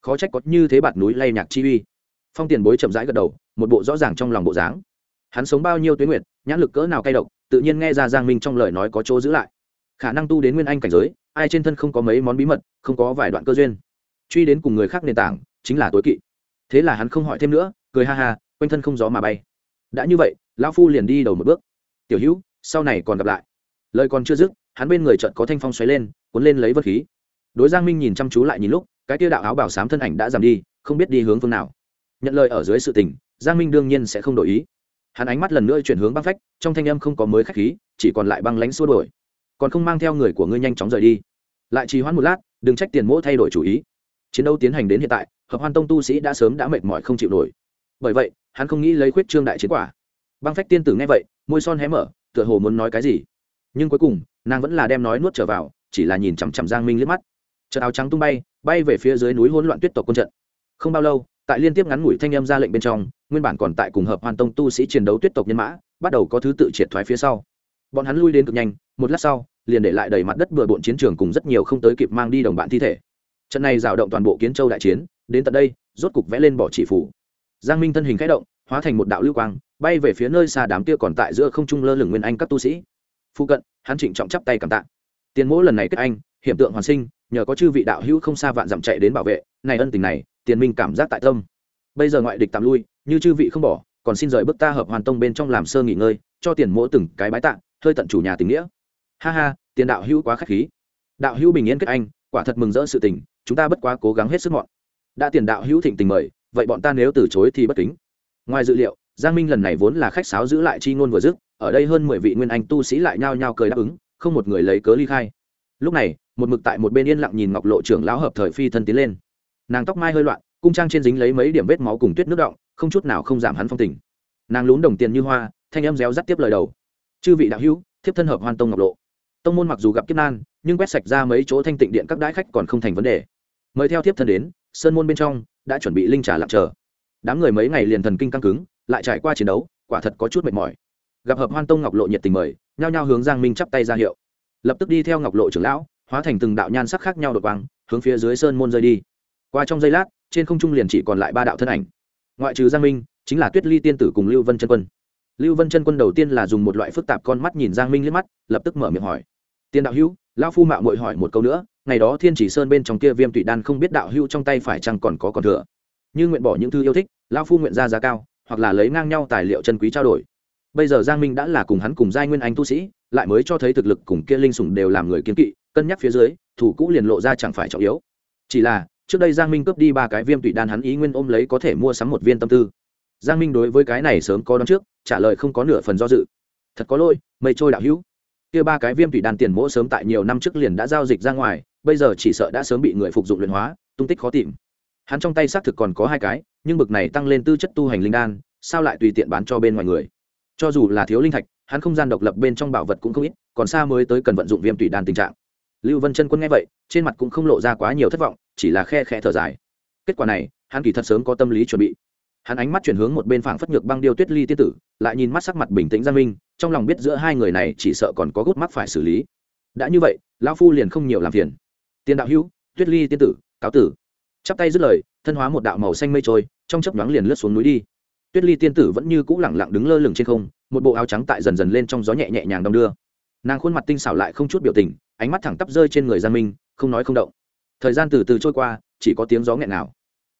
Khó trách có như thế bạt núi lay nhạc chi uy. Phong tiền bối chậm rãi gật đầu, một bộ rõ ràng trong lòng bộ dáng. Hắn sống bao nhiêu tuyến nguyệt, nhãn lực cỡ nào cay độc, tự nhiên nghe ra giang minh trong lời nói có chỗ giữ lại. Khả năng tu đến nguyên anh cảnh giới, ai trên thân không có mấy món bí mật, không có vài đoạn cơ duyên. Truy đến cùng người khác nền tảng, chính là tối kỵ. Thế là hắn không hỏi thêm nữa, cười ha ha, quanh thân không gió mà bay. Đã như vậy, lão phu liền đi đầu một bước. Tiểu hữu, sau này còn gặp lại. Lời còn chưa dứt hắn bên người chợt có thanh phong xoáy lên, cuốn lên lấy vật khí. Đối giang minh nhìn chăm chú lại nhìn lúc, cái tiêu đạo áo bảo sám thân ảnh đã giảm đi, không biết đi hướng phương nào. Nhận lời ở dưới sự tình, giang minh đương nhiên sẽ không đổi ý. Hắn ánh mắt lần nữa chuyển hướng băng phách, trong thanh âm không có mới khách khí, chỉ còn lại băng lánh xua đổi còn không mang theo người của ngươi nhanh chóng rời đi. Lại trì hoãn một lát, đừng trách tiền mỗ thay đổi chủ ý. Chiến đấu tiến hành đến hiện tại, hợp hoan tông tu sĩ đã sớm đã mệt mỏi không chịu nổi. Bởi vậy, hắn không nghĩ lấy khuyết trương đại chiến quả. Băng phách tiên tử nghe vậy, môi son hé mở, tựa hồ muốn nói cái gì. Nhưng cuối cùng nàng vẫn là đem nói nuốt trở vào, chỉ là nhìn chằm chằm giang minh liếc mắt. Chợt áo trắng tung bay bay về phía dưới núi hỗn loạn tuyết tộc quân trận. Không bao lâu, tại liên tiếp ngắn ngủi thanh âm ra lệnh bên trong, nguyên bản còn tại cùng hợp hoàn tông tu sĩ chiến đấu tuyết tộc nhân mã, bắt đầu có thứ tự triệt thoái phía sau. Bọn hắn lui đến cực nhanh, một lát sau, liền để lại đầy mặt đất bừa bộn chiến trường cùng rất nhiều không tới kịp mang đi đồng bạn thi thể. Trận này rào động toàn bộ kiến châu đại chiến, đến tận đây, rốt cục vẽ lên bỏ chỉ phủ. Giang minh thân hình khẽ động, hóa thành một đạo lưu quang, bay về phía nơi xa đám kia còn tại giữa không trung lơ lửng nguyên anh các tu sĩ phụ cận, hắn trịnh trọng chắp tay cảm tạ. Tiền Mỗ lần này kết anh hiện tượng hoàn sinh, nhờ có chư vị đạo hữu không xa vạn dặm chạy đến bảo vệ, này ân tình này, tiền minh cảm giác tại tâm. Bây giờ ngoại địch tạm lui, như chư vị không bỏ, còn xin rời bước ta hợp hoàn tông bên trong làm sơ nghỉ ngơi, cho tiền Mỗ từng cái bái tạ, hơi tận chủ nhà tình nghĩa. Ha ha, tiền đạo hữu quá khách khí. Đạo hữu bình yên kết anh, quả thật mừng rỡ sự tình, chúng ta bất quá cố gắng hết sức mọn đã tiền đạo hữu thịnh tình mời, vậy bọn ta nếu từ chối thì bất kính. Ngoài dự liệu, giang minh lần này vốn là khách sáo giữ lại chi ngôn vừa dứt ở đây hơn mười vị nguyên anh tu sĩ lại nhao nhao cười đáp ứng, không một người lấy cớ ly khai. Lúc này, một mực tại một bên yên lặng nhìn ngọc lộ trưởng lão hợp thời phi thân tiến lên. Nàng tóc mai hơi loạn, cung trang trên dính lấy mấy điểm vết máu cùng tuyết nước động, không chút nào không giảm hắn phong tình. Nàng lún đồng tiền như hoa, thanh âm réo rắt tiếp lời đầu. Chư vị đạo hữu, thiếp thân hợp hoan tông ngọc lộ. Tông môn mặc dù gặp kiếp nan, nhưng quét sạch ra mấy chỗ thanh tịnh điện các đãi khách còn không thành vấn đề. Mời theo thiếp thân đến, sơn môn bên trong, đã chuẩn bị linh trà lặng chờ. Đám người mấy ngày liền thần kinh căng cứng, lại trải qua chiến đấu, quả thật có chút mệt mỏi gặp hợp hoan tông ngọc lộ nhiệt tình mời, nhao nhao hướng giang minh chắp tay ra hiệu. Lập tức đi theo ngọc lộ trưởng lão, hóa thành từng đạo nhan sắc khác nhau đột quang, hướng phía dưới sơn môn rơi đi. Qua trong giây lát, trên không trung liền chỉ còn lại ba đạo thân ảnh. Ngoại trừ giang minh, chính là tuyết ly tiên tử cùng lưu vân chân quân. Lưu vân chân quân đầu tiên là dùng một loại phức tạp con mắt nhìn giang minh liếc mắt, lập tức mở miệng hỏi. Tiên đạo hữu, lão phu mạo mội hỏi một câu nữa, ngày đó thiên chỉ sơn bên trong kia viêm tụy đan không biết đạo hữu trong tay phải chăng còn có còn thừa. Như nguyện bỏ những thư yêu thích, lão phu nguyện ra giá cao, hoặc là lấy ngang nhau tài liệu chân quý trao đổi bây giờ giang minh đã là cùng hắn cùng giai nguyên anh tu sĩ, lại mới cho thấy thực lực cùng kia linh sủng đều làm người kiếm kỵ, cân nhắc phía dưới, thủ cũ liền lộ ra chẳng phải trọng yếu. Chỉ là, trước đây giang minh cướp đi ba cái viêm tụy đan hắn ý nguyên ôm lấy có thể mua sắm một viên tâm tư. Giang minh đối với cái này sớm có đón trước, trả lời không có nửa phần do dự. Thật có lỗi, mây trôi đạo hữu. Kia ba cái viêm tụy đan tiền mỗ sớm tại nhiều năm trước liền đã giao dịch ra ngoài, bây giờ chỉ sợ đã sớm bị người phục dụng luyện hóa, tung tích khó tìm. Hắn trong tay xác thực còn có hai cái, nhưng bực này tăng lên tư chất tu hành linh đan, sao lại tùy tiện bán cho bên ngoài người? Cho dù là thiếu linh thạch, hắn không gian độc lập bên trong bảo vật cũng không ít, còn xa mới tới cần vận dụng viêm tùy đan tình trạng. Lưu vân chân quân nghe vậy, trên mặt cũng không lộ ra quá nhiều thất vọng, chỉ là khe khẽ thở dài. Kết quả này, hắn kỳ thật sớm có tâm lý chuẩn bị. Hắn ánh mắt chuyển hướng một bên phảng phất nhược băng điêu tuyết ly tiên tử, lại nhìn mắt sắc mặt bình tĩnh giang minh, trong lòng biết giữa hai người này chỉ sợ còn có gút mắt phải xử lý. Đã như vậy, lão phu liền không nhiều làm phiền. Tiền đạo hữu, tuyết ly tiên tử, cáo tử. Chắp tay dứt lời, thân hóa một đạo màu xanh mây trôi, trong chớp nhoáng liền lướt xuống núi đi tuyết ly tiên tử vẫn như cũ lẳng lặng đứng lơ lửng trên không, một bộ áo trắng tại dần dần lên trong gió nhẹ nhẹ nhàng đong đưa. Nàng khuôn mặt tinh xảo lại không chút biểu tình, ánh mắt thẳng tắp rơi trên người giang minh, không nói không động. Thời gian từ từ trôi qua, chỉ có tiếng gió nghẹn nào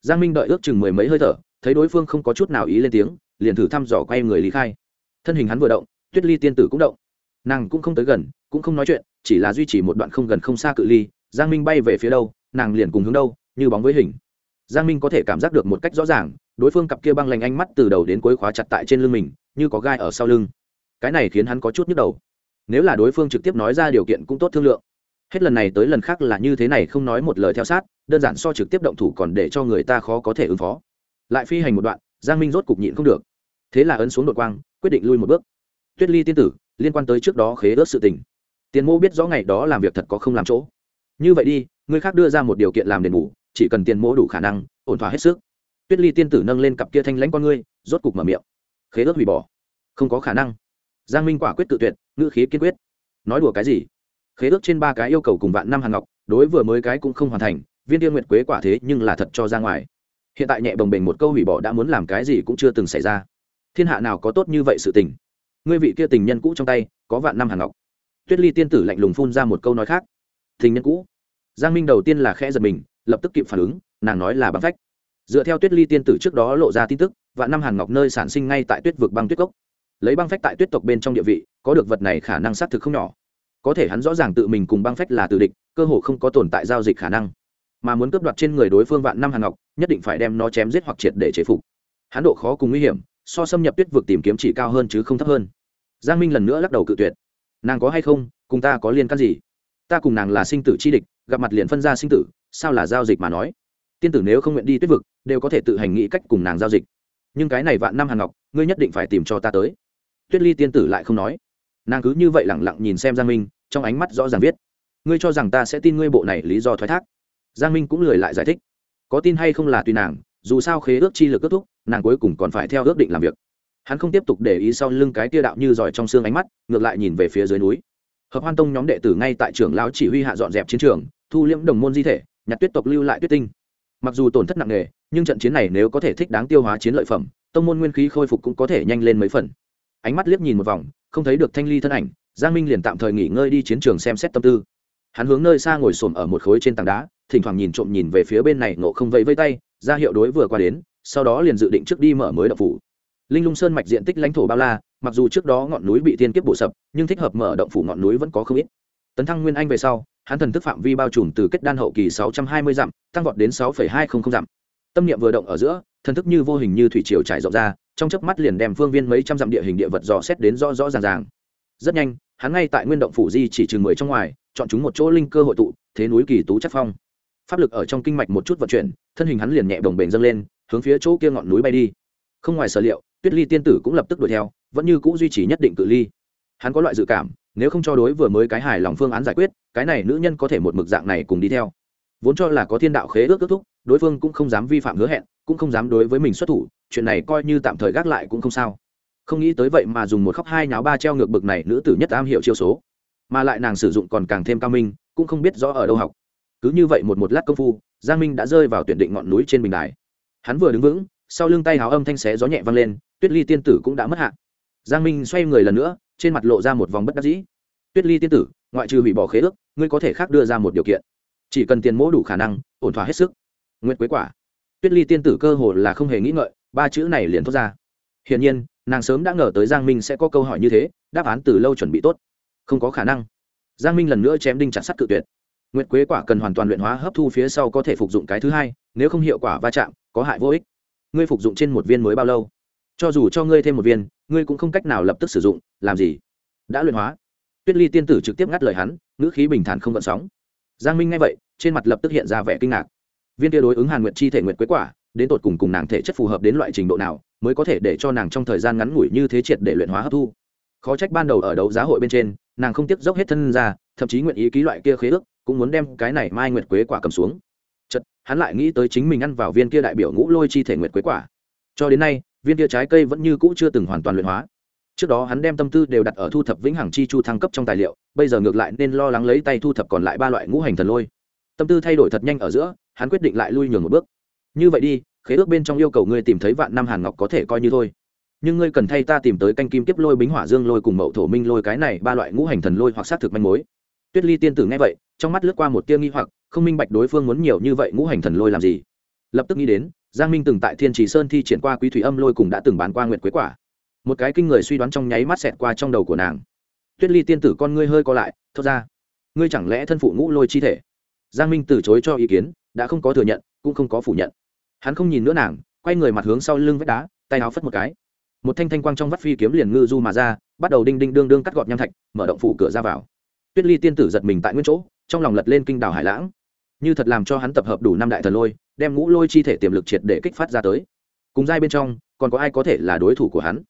giang minh đợi ước chừng mười mấy hơi thở, thấy đối phương không có chút nào ý lên tiếng, liền thử thăm dò quay người lý khai. Thân hình hắn vừa động, tuyết ly tiên tử cũng động. Nàng cũng không tới gần, cũng không nói chuyện, chỉ là duy trì một đoạn không gần không xa cự ly, giang minh bay về phía đâu, nàng liền cùng hướng đâu, như bóng với hình. Giang minh có thể cảm giác được một cách rõ ràng đối phương cặp kia băng lành ánh mắt từ đầu đến cuối khóa chặt tại trên lưng mình, như có gai ở sau lưng. Cái này khiến hắn có chút nhức đầu. Nếu là đối phương trực tiếp nói ra điều kiện cũng tốt thương lượng. Hết lần này tới lần khác là như thế này không nói một lời theo sát, đơn giản so trực tiếp động thủ còn để cho người ta khó có thể ứng phó. Lại phi hành một đoạn, giang minh rốt cục nhịn không được. Thế là ấn xuống đội quang, quyết định lui một bước. Tuyết ly tiên tử, liên quan tới trước đó khế ước sự tình. Tiền mô biết rõ ngày đó làm việc thật có không làm chỗ. Như vậy đi người khác đưa ra một điều kiện làm đền bù, chỉ cần tiền mô đủ khả năng, ổn thỏa hết sức tuyết ly tiên tử nâng lên cặp kia thanh lãnh con ngươi, rốt cục mở miệng. Khế ước hủy bỏ. Không có khả năng. Giang minh quả quyết tự tuyệt, ngữ khí kiên quyết. Nói đùa cái gì? Khế ước trên ba cái yêu cầu cùng vạn năm hàng ngọc, đối vừa mới cái cũng không hoàn thành, viên tiên nguyệt quế quả thế nhưng là thật cho ra ngoài. Hiện tại nhẹ bồng bềnh một câu hủy bỏ đã muốn làm cái gì cũng chưa từng xảy ra. Thiên hạ nào có tốt như vậy sự tình? Ngươi vị kia tình nhân cũ trong tay, có vạn năm hàng ngọc. Tuyết ly tiên tử lạnh lùng phun ra một câu nói khác. Tình nhân cũ. Giang minh đầu tiên là khẽ giật mình, lập tức kịp phản ứng, nàng nói là bằng phách dựa theo tuyết ly tiên tử trước đó lộ ra tin tức, vạn năm hàn ngọc nơi sản sinh ngay tại tuyết vực băng tuyết cốc. Lấy băng phách tại tuyết tộc bên trong địa vị, có được vật này khả năng xác thực không nhỏ. Có thể hắn rõ ràng tự mình cùng băng phách là tử địch, cơ hồ không có tồn tại giao dịch khả năng. Mà muốn cướp đoạt trên người đối phương vạn năm hàn ngọc, nhất định phải đem nó chém giết hoặc triệt để chế phục. Hắn độ khó cùng nguy hiểm, so xâm nhập tuyết vực tìm kiếm chỉ cao hơn chứ không thấp hơn. Giang minh lần nữa lắc đầu cự tuyệt. Nàng có hay không? Cùng ta có liên can gì? Ta cùng nàng là sinh tử chi địch, gặp mặt liền phân ra sinh tử, sao là giao dịch mà nói? Tiên tử nếu không nguyện đi tuyết vực đều có thể tự hành nghĩ cách cùng nàng giao dịch. Nhưng cái này vạn năm hàn ngọc, ngươi nhất định phải tìm cho ta tới. Tuyết ly tiên tử lại không nói. Nàng cứ như vậy lẳng lặng nhìn xem giang minh, trong ánh mắt rõ ràng viết. Ngươi cho rằng ta sẽ tin ngươi bộ này lý do thoái thác. Giang minh cũng lười lại giải thích. Có tin hay không là tùy nàng, dù sao khế ước chi lực kết thúc, nàng cuối cùng còn phải theo ước định làm việc. Hắn không tiếp tục để ý sau lưng cái tia đạo như giỏi trong xương ánh mắt, ngược lại nhìn về phía dưới núi. Hợp hoan tông nhóm đệ tử ngay tại trường lão chỉ huy hạ dọn dẹp chiến trường, thu liễm đồng môn di thể, nhặt tuyết tộc lưu lại tuyết tinh. Mặc dù tổn thất nặng nề nhưng trận chiến này nếu có thể thích đáng tiêu hóa chiến lợi phẩm, tông môn nguyên khí khôi phục cũng có thể nhanh lên mấy phần. Ánh mắt liếc nhìn một vòng, không thấy được thanh ly thân ảnh, giang minh liền tạm thời nghỉ ngơi đi chiến trường xem xét tâm tư. Hắn hướng nơi xa ngồi xổm ở một khối trên tảng đá, thỉnh thoảng nhìn trộm nhìn về phía bên này nộ không vẫy vây tay, ra hiệu đối vừa qua đến, sau đó liền dự định trước đi mở mới động phủ. Linh lung sơn mạch diện tích lãnh thổ bao la, mặc dù trước đó ngọn núi bị tiên kiếp bổ sập, nhưng thích hợp mở động phủ ngọn núi vẫn có không ít. Tấn thăng nguyên anh về sau, hắn thần thức phạm vi bao trùm từ kết đan hậu kỳ sáu trăm hai mươi dặm, tăng vọt đến sáu hai trăm linh dặm tâm niệm vừa động ở giữa, thần thức như vô hình như thủy triều trải rộng ra, trong chớp mắt liền đem phương viên mấy trăm dặm địa hình địa vật dò xét đến rõ rõ ràng ràng. Rất nhanh, hắn ngay tại nguyên động phủ di chỉ chừng mười trong ngoài, chọn chúng một chỗ linh cơ hội tụ, thế núi kỳ tú chắc phong. Pháp lực ở trong kinh mạch một chút vận chuyển, thân hình hắn liền nhẹ đồng bền dâng lên, hướng phía chỗ kia ngọn núi bay đi. Không ngoài sở liệu, tuyết ly tiên tử cũng lập tức đuổi theo, vẫn như c ũ duy trì nhất định cự ly. Hắn có loại dự cảm, nếu không cho đối vừa mới cái hài lòng phương án giải quyết, cái này nữ nhân có thể một mực dạng này cùng đi theo. Vốn cho là có thiên đạo khế ước kết thúc đối phương cũng không dám vi phạm hứa hẹn, cũng không dám đối với mình xuất thủ, chuyện này coi như tạm thời gác lại cũng không sao. Không nghĩ tới vậy mà dùng một khóc hai nháo ba treo ngược bực này nữ tử nhất am hiểu chiêu số. Mà lại nàng sử dụng còn càng thêm cao minh, cũng không biết rõ ở đâu học. Cứ như vậy một một lát công phu, giang minh đã rơi vào tuyển định ngọn núi trên bình đài. Hắn vừa đứng vững, sau lưng tay háo âm thanh xé gió nhẹ vang lên, tuyết ly tiên tử cũng đã mất hạ. Giang minh xoay người lần nữa, trên mặt lộ ra một vòng bất đắc dĩ. Tuyết ly tiên tử, ngoại trừ hủy bỏ khế ước, ngươi có thể khác đưa ra một điều kiện. Chỉ cần tiền mỗ đủ khả năng, ổn thỏa hết sức. Nguyệt quế quả. Tuyết ly tiên tử cơ hồ là không hề nghĩ ngợi, ba chữ này liền thốt ra. Hiển nhiên, nàng sớm đã ngờ tới giang minh sẽ có câu hỏi như thế, đáp án từ lâu chuẩn bị tốt. Không có khả năng. Giang minh lần nữa chém đinh chặt sắt cự tuyệt. Nguyệt quế quả cần hoàn toàn luyện hóa hấp thu phía sau có thể phục dụng cái thứ hai, nếu không hiệu quả va chạm, có hại vô ích. Ngươi phục dụng trên một viên mới bao lâu? Cho dù cho ngươi thêm một viên, ngươi cũng không cách nào lập tức sử dụng, làm gì? Đã luyện hóa. Tuyết ly tiên tử trực tiếp ngắt lời hắn, ngữ khí bình thản không gợn sóng. Giang minh nghe vậy, trên mặt lập tức hiện ra vẻ kinh ngạc viên kia đối ứng hàn nguyện chi thể nguyện quế quả, đến tột cùng cùng nàng thể chất phù hợp đến loại trình độ nào, mới có thể để cho nàng trong thời gian ngắn ngủi như thế triệt để luyện hóa hấp thu. Khó trách ban đầu ở đấu giá hội bên trên, nàng không tiếp dốc hết thân ra, thậm chí nguyện ý ký loại kia khế ước, cũng muốn đem cái này mai nguyệt quế quả cầm xuống. Chật hắn lại nghĩ tới chính mình ăn vào viên kia đại biểu ngũ lôi chi thể nguyệt quế quả. Cho đến nay, viên kia trái cây vẫn như cũ chưa từng hoàn toàn luyện hóa. Trước đó hắn đem tâm tư đều đặt ở thu thập vĩnh hằng chi chu thăng cấp trong tài liệu, bây giờ ngược lại nên lo lắng lấy tay thu thập còn lại ba loại ngũ hành thần lôi tâm tư thay đổi thật nhanh ở giữa, hắn quyết định lại lui nhường một bước. Như vậy đi, khế ước bên trong yêu cầu ngươi tìm thấy vạn năm hàn ngọc có thể coi như thôi. Nhưng ngươi cần thay ta tìm tới canh kim kiếp lôi, bính hỏa dương lôi cùng mậu thổ minh lôi, cái này ba loại ngũ hành thần lôi hoặc xác thực manh mối. Tuyết ly tiên tử nghe vậy, trong mắt lướt qua một tia nghi hoặc, không minh bạch đối phương muốn nhiều như vậy ngũ hành thần lôi làm gì. Lập tức nghĩ đến, giang minh từng tại thiên trì sơn thi triển qua quý thủy âm lôi cùng đã từng bán qua nguyệt quế quả. Một cái kinh người suy đoán trong nháy mắt xẹt qua trong đầu của nàng. Tuyết ly tiên tử con ngươi hơi co lại, thốt ra, ngươi chẳng lẽ thân phụ ngũ lôi chi thể? Giang minh từ chối cho ý kiến, đã không có thừa nhận, cũng không có phủ nhận. Hắn không nhìn nữa nàng, quay người mặt hướng sau lưng vách đá, tay áo phất một cái. Một thanh thanh quang trong vắt phi kiếm liền ngư du mà ra, bắt đầu đinh đinh đương đương cắt gọt nham thạch, mở động phủ cửa ra vào. Tuyết ly tiên tử giật mình tại nguyên chỗ, trong lòng lật lên kinh đảo hải lãng. Như thật làm cho hắn tập hợp đủ năm đại thần lôi, đem ngũ lôi chi thể tiềm lực triệt để kích phát ra tới. Cùng giai bên trong, còn có ai có thể là đối thủ của hắn?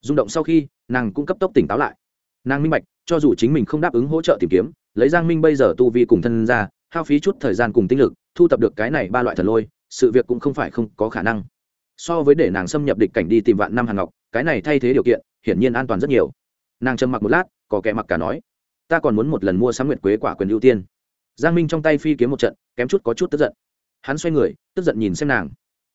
Rung động sau khi, nàng cũng cấp tốc tỉnh táo lại. Nàng minh bạch, cho dù chính mình không đáp ứng hỗ trợ tìm kiếm, lấy giang minh bây giờ tu vi cùng thân ra hao phí chút thời gian cùng tinh lực, thu tập được cái này ba loại thần lôi, sự việc cũng không phải không có khả năng. So với để nàng xâm nhập địch cảnh đi tìm vạn năm hàng ngọc, cái này thay thế điều kiện, hiển nhiên an toàn rất nhiều. Nàng trầm mặc một lát, có kẻ mặc cả nói, ta còn muốn một lần mua sắm nguyệt quế quả quyền ưu tiên. Giang minh trong tay phi kiếm một trận, kém chút có chút tức giận. Hắn xoay người, tức giận nhìn xem nàng.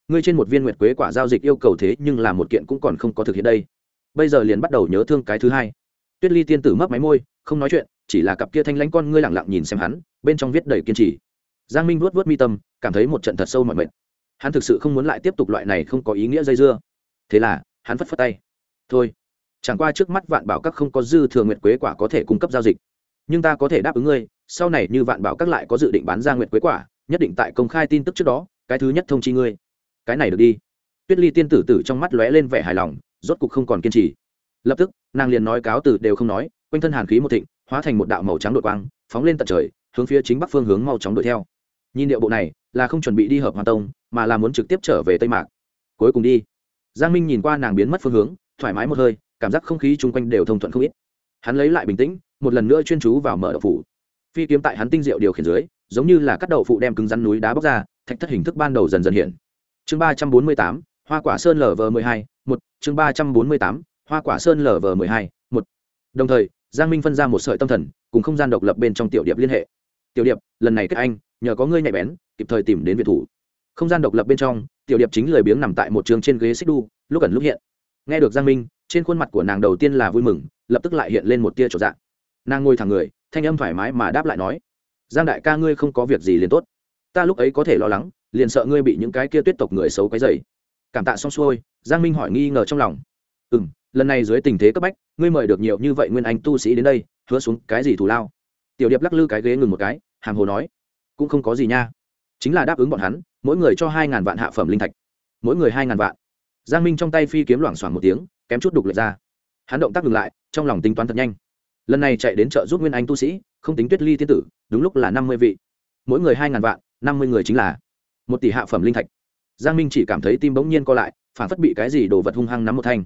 Ngươi trên một viên nguyệt quế quả giao dịch yêu cầu thế nhưng là một kiện cũng còn không có thực hiện đây. Bây giờ liền bắt đầu nhớ thương cái thứ hai. Tuyết ly tiên tử mấp máy môi, không nói chuyện chỉ là cặp kia thanh lãnh con ngươi lẳng lặng nhìn xem hắn, bên trong viết đầy kiên trì. Giang minh vuốt vuốt mi tâm, cảm thấy một trận thật sâu mọi mệt. Hắn thực sự không muốn lại tiếp tục loại này không có ý nghĩa dây dưa. Thế là, hắn phất phất tay. Thôi, chẳng qua trước mắt vạn bảo các không có dư thừa nguyệt quế quả có thể cung cấp giao dịch. Nhưng ta có thể đáp ứng ngươi, sau này như vạn bảo các lại có dự định bán ra nguyệt quế quả, nhất định tại công khai tin tức trước đó, cái thứ nhất thông chi ngươi. Cái này được đi. Tuyết ly tiên tử tử trong mắt lóe lên vẻ hài lòng, rốt cục không còn kiên trì. Lập tức, nàng liền nói cáo từ đều không nói, quanh thân hàn khí một thịnh hóa thành một đạo màu trắng đội quang, phóng lên tận trời, hướng phía chính bắc phương hướng mau chóng đuổi theo. Nhìn điệu bộ này, là không chuẩn bị đi hợp hoàn tông, mà là muốn trực tiếp trở về tây mạc. Cuối cùng đi. Giang minh nhìn qua nàng biến mất phương hướng, thoải mái một hơi, cảm giác không khí chung quanh đều thông thuận không ít. Hắn lấy lại bình tĩnh, một lần nữa chuyên chú vào mở đậu phủ. Phi kiếm tại hắn tinh diệu điều khiển dưới, giống như là cắt đậu phụ đem cứng rắn núi đá bóc ra, thạch thất hình thức ban đầu dần dần hiện. Chương ba trăm bốn mươi tám, hoa quả sơn lv m ộ hai, một. Chương ba trăm bốn mươi tám, hoa quả sơn lv m ộ hai, một. Đồng thời giang minh phân ra một sợi tâm thần, cùng không gian độc lập bên trong tiểu điệp liên hệ. Tiểu điệp, lần này kết anh, nhờ có ngươi nhạy bén, kịp thời tìm đến việt thủ. Không gian độc lập bên trong, tiểu điệp chính lười biếng nằm tại một trường trên ghế xích đu, lúc ẩn lúc hiện. Nghe được giang minh, trên khuôn mặt của nàng đầu tiên là vui mừng, lập tức lại hiện lên một tia trộn dạng nàng ngồi thẳng người, thanh âm thoải mái mà đáp lại nói, giang đại ca ngươi không có việc gì liền tốt. Ta lúc ấy có thể lo lắng, liền sợ ngươi bị những cái kia tuyết tộc người xấu cái dày cảm tạ xong xuôi, giang minh hỏi nghi ngờ trong lòng. Ừ m lần này dưới tình thế cấp bách, ngươi mời được nhiều như vậy nguyên anh tu sĩ đến đây, hứa xuống cái gì thù lao? Tiểu điệp lắc lư cái ghế ngừng một cái hàng hồ nói, cũng không có gì nha. Chính là đáp ứng bọn hắn, mỗi người cho hai ngàn vạn hạ phẩm linh thạch. Mỗi người hai ngàn vạn. Giang minh trong tay phi kiếm loảng xoảng một tiếng, kém chút đục lượt ra. Hắn động tác ngừng lại, trong lòng tính toán thật nhanh. Lần này chạy đến chợ giúp nguyên anh tu sĩ, không tính tuyết ly tiên tử, đúng lúc là năm mươi vị. Mỗi người hai ngàn vạn, năm mươi người chính là một tỷ hạ phẩm linh thạch. Giang minh chỉ cảm thấy tim bỗng nhiên co lại, phản phất bị cái gì đồ vật hung hăng nắm một thanh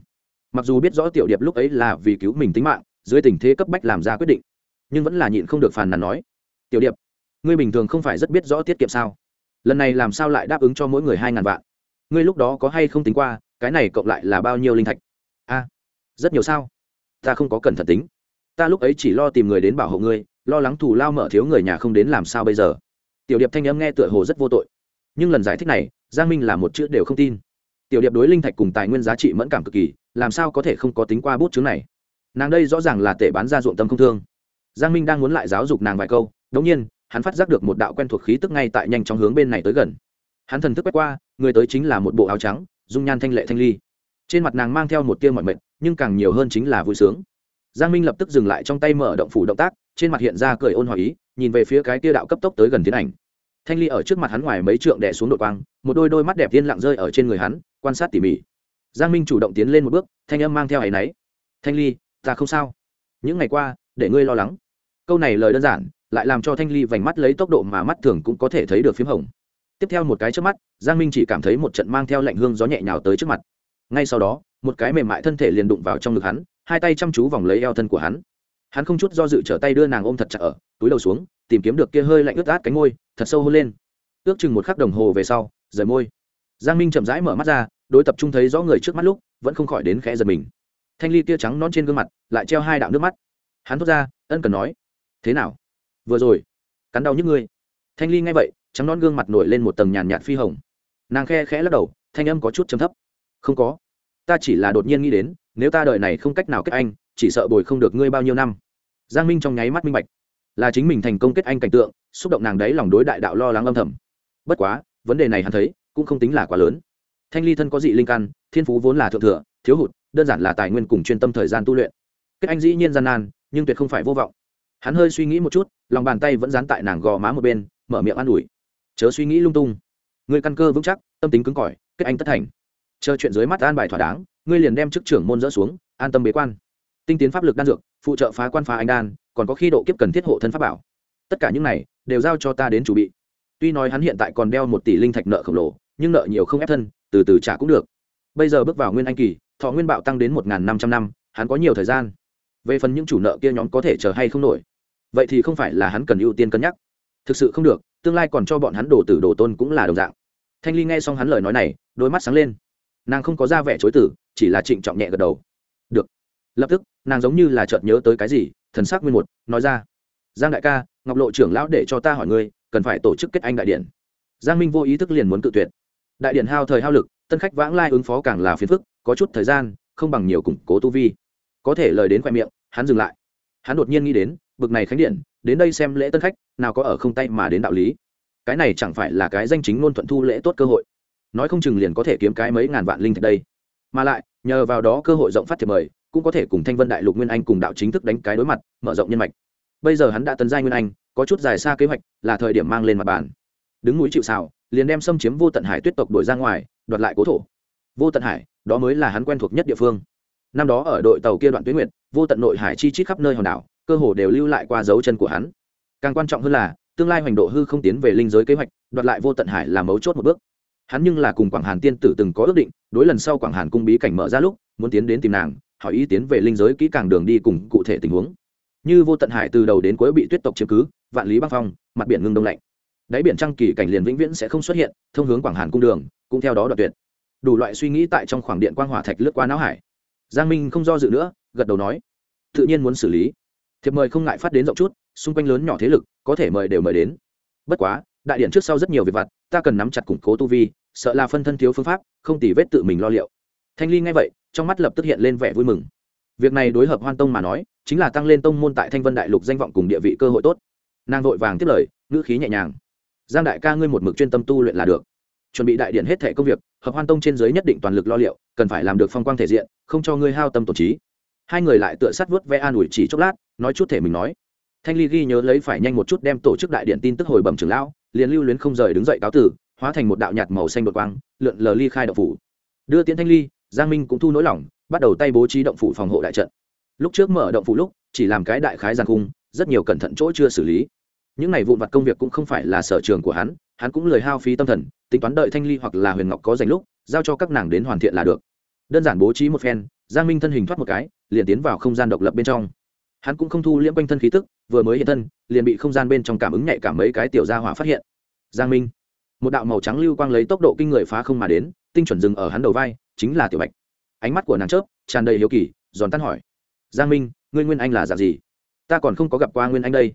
mặc dù biết rõ tiểu điệp lúc ấy là vì cứu mình tính mạng, dưới tình thế cấp bách làm ra quyết định, nhưng vẫn là nhịn không được phàn nàn nói, tiểu điệp, ngươi bình thường không phải rất biết rõ tiết kiệm sao? Lần này làm sao lại đáp ứng cho mỗi người hai ngàn vạn? Ngươi lúc đó có hay không tính qua, cái này cộng lại là bao nhiêu linh thạch? A, rất nhiều sao? Ta không có cẩn thận tính. Ta lúc ấy chỉ lo tìm người đến bảo hộ ngươi, lo lắng thù lao mở thiếu người nhà không đến làm sao bây giờ? Tiểu điệp thanh âm nghe tựa hồ rất vô tội, nhưng lần giải thích này, giang minh là một chữ đều không tin tiểu điệp đối linh thạch cùng tài nguyên giá trị mẫn cảm cực kỳ, làm sao có thể không có tính qua bút chứng này? Nàng đây rõ ràng là tể bán ra ruộng tâm không thương. Giang minh đang muốn lại giáo dục nàng vài câu đống nhiên, hắn phát giác được một đạo quen thuộc khí tức ngay tại nhanh chóng hướng bên này tới gần. Hắn thần thức quét qua, người tới chính là một bộ áo trắng, dung nhan thanh lệ thanh ly. Trên mặt nàng mang theo một tia mọi mệnh nhưng càng nhiều hơn chính là vui sướng. Giang minh lập tức dừng lại trong tay mở động phủ động tác, trên mặt hiện ra cười ôn hòa ý, nhìn về phía cái tia đạo cấp tốc tới gần tiến ảnh thanh ly ở trước mặt hắn ngoài mấy trượng đè xuống đội quang, một đôi đôi mắt đẹp tiên lặng rơi ở trên người hắn, quan sát tỉ mỉ. Giang minh chủ động tiến lên một bước, thanh âm mang theo áy náy. Thanh ly, ta không sao. Những ngày qua, để ngươi lo lắng. Câu này lời đơn giản, lại làm cho thanh ly vành mắt lấy tốc độ mà mắt thường cũng có thể thấy được p h í m hồng. Tiếp theo một cái trước mắt, giang minh chỉ cảm thấy một trận mang theo lạnh hương gió nhẹ nhào tới trước mặt. Ngay sau đó, một cái mềm mại thân thể liền đụng vào trong ngực hắn, hai tay chăm chú vòng lấy eo thân của hắn hắn không chút do dự trở tay đưa nàng ôm thật chặt ở, túi đầu xuống, tìm kiếm được kia hơi lạnh ướt át cánh môi, thật sâu hôn lên. Ước chừng một khắc đồng hồ về sau, rời môi. Giang minh chậm rãi mở mắt ra, đối tập trung thấy rõ người trước mắt lúc, vẫn không khỏi đến khẽ giật mình. Thanh ly tia trắng non trên gương mặt, lại treo hai đạo nước mắt. Hắn thốt ra, ân cần nói. Thế nào? Vừa rồi, cắn đau nhức ngươi. Thanh ly nghe vậy, trắng non gương mặt nổi lên một tầng nhàn nhạt phi hồng. Nàng khe khẽ lắc đầu, thanh âm có chút chấm thấp. Không có ta chỉ là đột nhiên nghĩ đến, nếu ta đợi này không cách nào kết anh, chỉ sợ bồi không được ngươi bao nhiêu năm. Giang minh trong nháy mắt minh bạch. Là chính mình thành công kết anh cảnh tượng, xúc động nàng đấy lòng đối đại đạo lo lắng âm thầm. Bất quá, vấn đề này hắn thấy, cũng không tính là quá lớn. Thanh ly thân có dị linh căn, thiên phú vốn là thượng thừa, thiếu hụt, đơn giản là tài nguyên cùng chuyên tâm thời gian tu luyện. Kết anh dĩ nhiên gian nan, nhưng tuyệt không phải vô vọng. Hắn hơi suy nghĩ một chút, lòng bàn tay vẫn dán tại nàng gò má một bên, mở miệng an ủi. Chớ suy nghĩ lung tung. Người căn cơ vững chắc, tâm tính cứng cỏi, kết anh tất thành chờ chuyện dưới mắt an bài thỏa đáng, ngươi liền đem chức trưởng môn dỡ xuống, an tâm bế quan. Tinh tiến pháp lực đan dược, phụ trợ phá quan phá anh đan, còn có khi độ kiếp cần thiết hộ thân pháp bảo. Tất cả những này đều giao cho ta đến chủ bị. Tuy nói hắn hiện tại còn đeo một tỷ linh thạch nợ khổng lồ, nhưng nợ nhiều không ép thân, từ từ trả cũng được. Bây giờ bước vào nguyên anh kỳ, thọ nguyên bạo tăng đến một năm trăm năm, hắn có nhiều thời gian. Về phần những chủ nợ kia nhóm có thể chờ hay không nổi, vậy thì không phải là hắn cần ưu tiên cân nhắc. Thực sự không được, tương lai còn cho bọn hắn đồ tử đồ tôn cũng là đồng dạng. Thanh ly nghe xong hắn lời nói này, đôi mắt sáng lên nàng không có ra vẻ chối tử chỉ là trịnh trọng nhẹ gật đầu. Được. Lập tức, nàng giống như là chợt nhớ tới cái gì, thần sắc nguyên một, nói ra. Giang đại ca, ngọc lộ trưởng lão để cho ta hỏi ngươi, cần phải tổ chức kết anh đại điện. Giang minh vô ý thức liền muốn tự tuyệt. Đại điện hao thời hao lực, tân khách vãng lai ứng phó càng là phiền phức, có chút thời gian, không bằng nhiều củng cố tu vi. Có thể lời đến khoe miệng, hắn dừng lại. Hắn đột nhiên nghĩ đến, bực này khánh điện, đến đây xem lễ tân khách, nào có ở không tay mà đến đạo lý. Cái này chẳng phải là cái danh chính ngôn thuận thu lễ tốt cơ hội nói không chừng liền có thể kiếm cái mấy ngàn vạn linh thạch đây. Mà lại, nhờ vào đó cơ hội rộng phát thiệp mời, cũng có thể cùng thanh vân đại lục nguyên anh cùng đạo chính thức đánh cái đối mặt, mở rộng nhân mạch. Bây giờ hắn đã tấn giai nguyên anh, có chút dài xa kế hoạch, là thời điểm mang lên mặt bàn. Đứng núi chịu xào liền đem xâm chiếm vô tận hải tuyết tộc đuổi ra ngoài, đoạt lại cố thổ. Vô tận hải, đó mới là hắn quen thuộc nhất địa phương. Năm đó ở đội tàu kia đoạn tuyến nguyệt, vô tận nội hải chi chít khắp nơi hòn đảo, cơ hồ đều lưu lại qua dấu chân của hắn. Càng quan trọng hơn là, tương lai hoành độ hư không tiến về linh giới kế hoạch, đoạt lại vô tận hải là mấu chốt một bước hắn nhưng là cùng quảng hàn tiên tử từng có ước định, đối lần sau quảng hàn cung bí cảnh mở ra lúc, muốn tiến đến tìm nàng, hỏi ý tiến về linh giới kỹ càng đường đi cùng cụ thể tình huống. Như vô tận hải từ đầu đến cuối bị tuyết tộc chiếm cứ, vạn lý băng phong, mặt biển ngưng đông lạnh. Đáy biển trăng kỳ cảnh liền vĩnh viễn sẽ không xuất hiện, thông hướng quảng hàn cung đường, cũng theo đó đoạt tuyệt. Đủ loại suy nghĩ tại trong khoảng điện quang hỏa thạch lướt qua não hải. Giang minh không do dự nữa, gật đầu nói, tự nhiên muốn xử lý. Thiệp mời không ngại phát đến rộng chút, xung quanh lớn nhỏ thế lực, có thể mời đều mời đến. Bất quá đại điện trước sau rất nhiều việc vặt, ta cần nắm chặt củng cố tu vi, sợ là phân thân thiếu phương pháp, không tỉ vết tự mình lo liệu. Thanh ly nghe vậy, trong mắt lập tức hiện lên vẻ vui mừng. Việc này đối hợp hoan tông mà nói, chính là tăng lên tông môn tại thanh vân đại lục danh vọng cùng địa vị cơ hội tốt. Nàng vội vàng tiếp lời, ngữ khí nhẹ nhàng. Giang đại ca ngươi một mực chuyên tâm tu luyện là được. Chuẩn bị đại điện hết thẻ công việc, hợp hoan tông trên giới nhất định toàn lực lo liệu, cần phải làm được phong quang thể diện, không cho ngươi hao tâm tổ trí. Hai người lại tựa sát vớt vẽ an ủi chỉ chốc lát, nói chút thể mình nói. Thanh ly ghi nhớ lấy phải nhanh một chút đem tổ chức đại điện tin tức hồi bẩm trưởng lão liền lưu luyến không rời đứng dậy cáo tử, hóa thành một đạo nhạt màu xanh đột quang, lượn lờ ly khai động phủ. Đưa tiễn thanh ly, giang minh cũng thu nỗi lòng, bắt đầu tay bố trí động phủ phòng hộ đại trận. Lúc trước mở động phủ lúc, chỉ làm cái đại khái giàn cung rất nhiều cẩn thận chỗ chưa xử lý. Những này vụn vặt công việc cũng không phải là sở trường của hắn hắn cũng lời hao phí tâm thần, tính toán đợi thanh ly hoặc là huyền ngọc có dành lúc, giao cho các nàng đến hoàn thiện là được. Đơn giản bố trí một phen, giang minh thân hình thoát một cái, liền tiến vào không gian độc lập bên trong hắn cũng không thu liễm quanh thân khí tức, vừa mới hiện thân, liền bị không gian bên trong cảm ứng nhạy cảm mấy cái tiểu gia hỏa phát hiện. Giang minh, một đạo màu trắng lưu quang lấy tốc độ kinh người phá không mà đến, tinh chuẩn dừng ở hắn đầu vai, chính là tiểu bạch. Ánh mắt của nàng chớp, tràn đầy hiếu kỳ, giòn tan hỏi. Giang minh, ngươi nguyên anh là dạng gì? Ta còn không có gặp qua nguyên anh đây.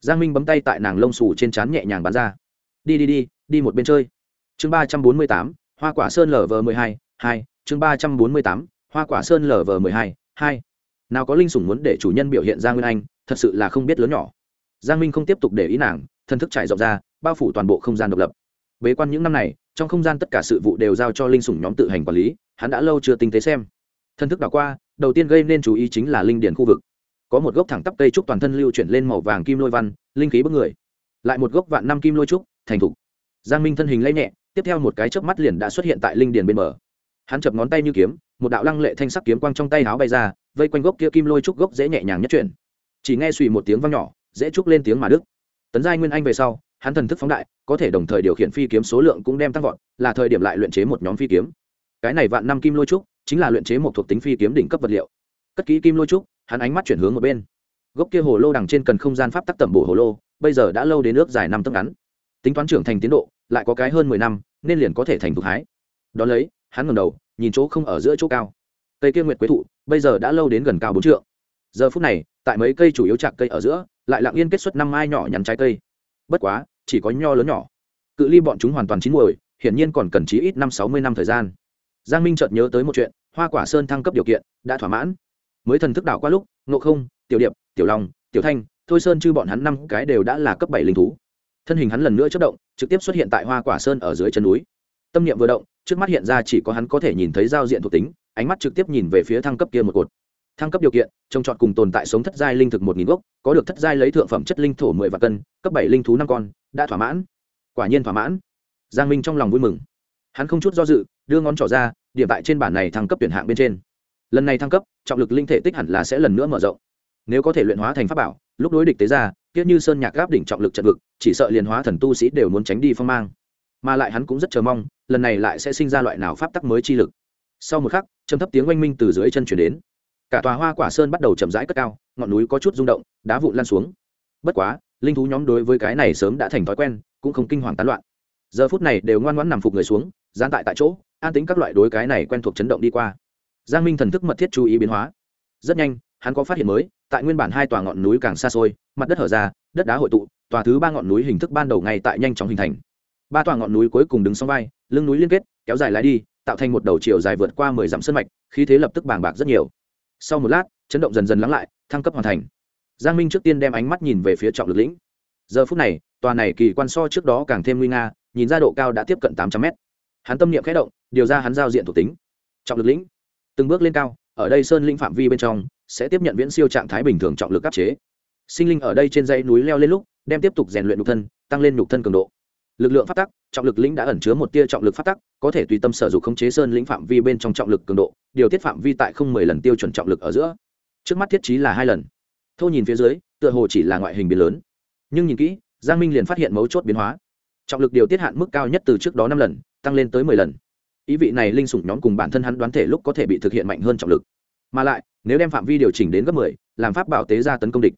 Giang minh bấm tay tại nàng lông xù trên trán nhẹ nhàng bắn ra. Đi đi đi đi một bên chơi. Chương ba trăm bốn mươi tám, hoa quả sơn lv mười hai hai. Chương ba trăm bốn mươi tám, hoa quả sơn lv mười hai hai nào có linh sủng muốn để chủ nhân biểu hiện ra nguyên anh, thật sự là không biết lớn nhỏ. Giang minh không tiếp tục để ý nàng, thân thức trải rộng ra, bao phủ toàn bộ không gian độc lập. Bế quan những năm này, trong không gian tất cả sự vụ đều giao cho linh sủng nhóm tự hành quản lý, hắn đã lâu chưa tinh tế xem. Thân thức đảo qua, đầu tiên gây nên chú ý chính là linh điển khu vực. Có một gốc thẳng tắp cây trúc toàn thân lưu chuyển lên màu vàng kim lôi văn, linh khí bức người. Lại một gốc vạn năm kim lôi trúc, thành thục. Giang minh thân hình lấy nhẹ, tiếp theo một cái chớp mắt liền đã xuất hiện tại linh điền bên bờ. Hắn chập ngón tay như kiếm một đạo lăng lệ thanh sắc kiếm quang trong tay áo bay ra, vây quanh gốc kia kim lôi trúc gốc dễ nhẹ nhàng nhất chuyển. Chỉ nghe suy một tiếng vang nhỏ, dễ trúc lên tiếng mà đức tấn giai nguyên anh về sau, hắn thần thức phóng đại, có thể đồng thời điều khiển phi kiếm số lượng cũng đem tăng vọt, là thời điểm lại luyện chế một nhóm phi kiếm. Cái này vạn năm kim lôi trúc, chính là luyện chế một thuộc tính phi kiếm đỉnh cấp vật liệu. Cất kỹ kim lôi trúc, hắn ánh mắt chuyển hướng một bên. Gốc kia hồ lô đằng trên cần không gian pháp tắc tẩm bổ hồ lô, bây giờ đã lâu đến nước dài năm tấc ngắn. Tính toán trưởng thành tiến độ, lại có cái hơn mười năm, nên liền có thể thành thục hái. Đón lấy, hắn ngầm đầu nhìn chỗ không ở giữa chỗ cao. Cây kia nguyệt quế thụ, bây giờ đã lâu đến gần cao bốn trượng. Giờ phút này, tại mấy cây chủ yếu chạc cây ở giữa, lại lặng yên kết xuất năm mai nhỏ nhắn trái cây. Bất quá, chỉ có nho lớn nhỏ. Cự ly bọn chúng hoàn toàn chín muồi, hiển nhiên còn cần chí ít năm sáu mươi năm thời gian. Giang minh chợt nhớ tới một chuyện, hoa quả sơn thăng cấp điều kiện, đã thỏa mãn. Mới thần thức đảo qua lúc, ngộ không, tiểu điệp, tiểu long, tiểu thanh, thôi sơn chư bọn hắn năm cái đều đã là cấp bảy linh thú. Thân hình hắn lần nữa chất động, trực tiếp xuất hiện tại hoa quả sơn ở dưới chân núi. Tâm niệm vừa động trước mắt hiện ra chỉ có hắn có thể nhìn thấy giao diện thuộc tính, ánh mắt trực tiếp nhìn về phía thăng cấp kia một cột. Thăng cấp điều kiện trồng trọt cùng tồn tại sống thất giai linh thực một nghìn gốc, có được thất giai lấy thượng phẩm chất linh thổ mười vạn cân, cấp bảy linh thú năm con, đã thỏa mãn. Quả nhiên thỏa mãn. Giang minh trong lòng vui mừng. Hắn không chút do dự, đưa ngón trỏ ra, điểm tại trên bản này thăng cấp tuyển hạng bên trên. Lần này thăng cấp, trọng lực linh thể tích hẳn là sẽ lần nữa mở rộng. Nếu có thể luyện hóa thành pháp bảo, lúc đối địch tế ra tiếc như sơn nhạc gáp đỉnh trọng lực trận vực, chỉ sợ liền hóa thần tu sĩ đều muốn tránh đi phong mang mà lại hắn cũng rất chờ mong, lần này lại sẽ sinh ra loại nào pháp tắc mới chi lực. Sau một khắc, trầm thấp tiếng oanh minh từ dưới chân chuyển đến. Cả tòa hoa quả sơn bắt đầu chậm rãi cất cao, ngọn núi có chút rung động, đá vụn lan xuống. Bất quá, linh thú nhóm đối với cái này sớm đã thành thói quen, cũng không kinh hoàng tán loạn. Giờ phút này đều ngoan ngoãn nằm phục người xuống gián tại tại chỗ, an tính các loại đối cái này quen thuộc chấn động đi qua. Giang minh thần thức mật thiết chú ý biến hóa. Rất nhanh, hắn có phát hiện mới, tại nguyên bản hai tòa ngọn núi càng xa xôi, mặt đất hở ra, đất đá hội tụ, tòa thứ ba ngọn núi hình thức ban đầu ngay tại nhanh chóng hình thành ba tòa ngọn núi cuối cùng đứng song vai, lưng núi liên kết, kéo dài lái đi, tạo thành một đầu chiều dài vượt qua mười dặm sân mạch, khí thế lập tức bàng bạc rất nhiều. Sau một lát, chấn động dần dần lắng lại, thăng cấp hoàn thành. Giang minh trước tiên đem ánh mắt nhìn về phía trọng lực lĩnh. Giờ phút này, tòa này kỳ quan so trước đó càng thêm nguy nga, nhìn ra độ cao đã tiếp cận tám trăm mét. Hắn tâm niệm khẽ động, điều ra hắn giao diện thuộc tính. Trọng lực lĩnh. Từng bước lên cao, ở đây sơn linh phạm vi bên trong, sẽ tiếp nhận viễn siêu trạng thái bình thường trọng lực áp chế. Sinh linh ở đây trên dãy núi leo lên lúc, đem tiếp tục rèn luyện nhục thân, tăng lên nhục thân cường độ lực lượng phát tắc, trọng lực lĩnh đã ẩn chứa một tia trọng lực phát tắc, có thể tùy tâm sở dụng khống chế sơn lĩnh phạm vi bên trong trọng lực cường độ, điều tiết phạm vi tại không mười lần tiêu chuẩn trọng lực ở giữa. Trước mắt thiết trí là hai lần. Thô nhìn phía dưới, tựa hồ chỉ là ngoại hình biến lớn. Nhưng nhìn kỹ, giang minh liền phát hiện mấu chốt biến hóa. Trọng lực điều tiết hạn mức cao nhất từ trước đó năm lần, tăng lên tới mười lần. Ý vị này linh sủng nhóm cùng bản thân hắn đoán thể lúc có thể bị thực hiện mạnh hơn trọng lực. Mà lại, nếu đem phạm vi điều chỉnh đến gấp mười, làm pháp bảo tế ra tấn công địch.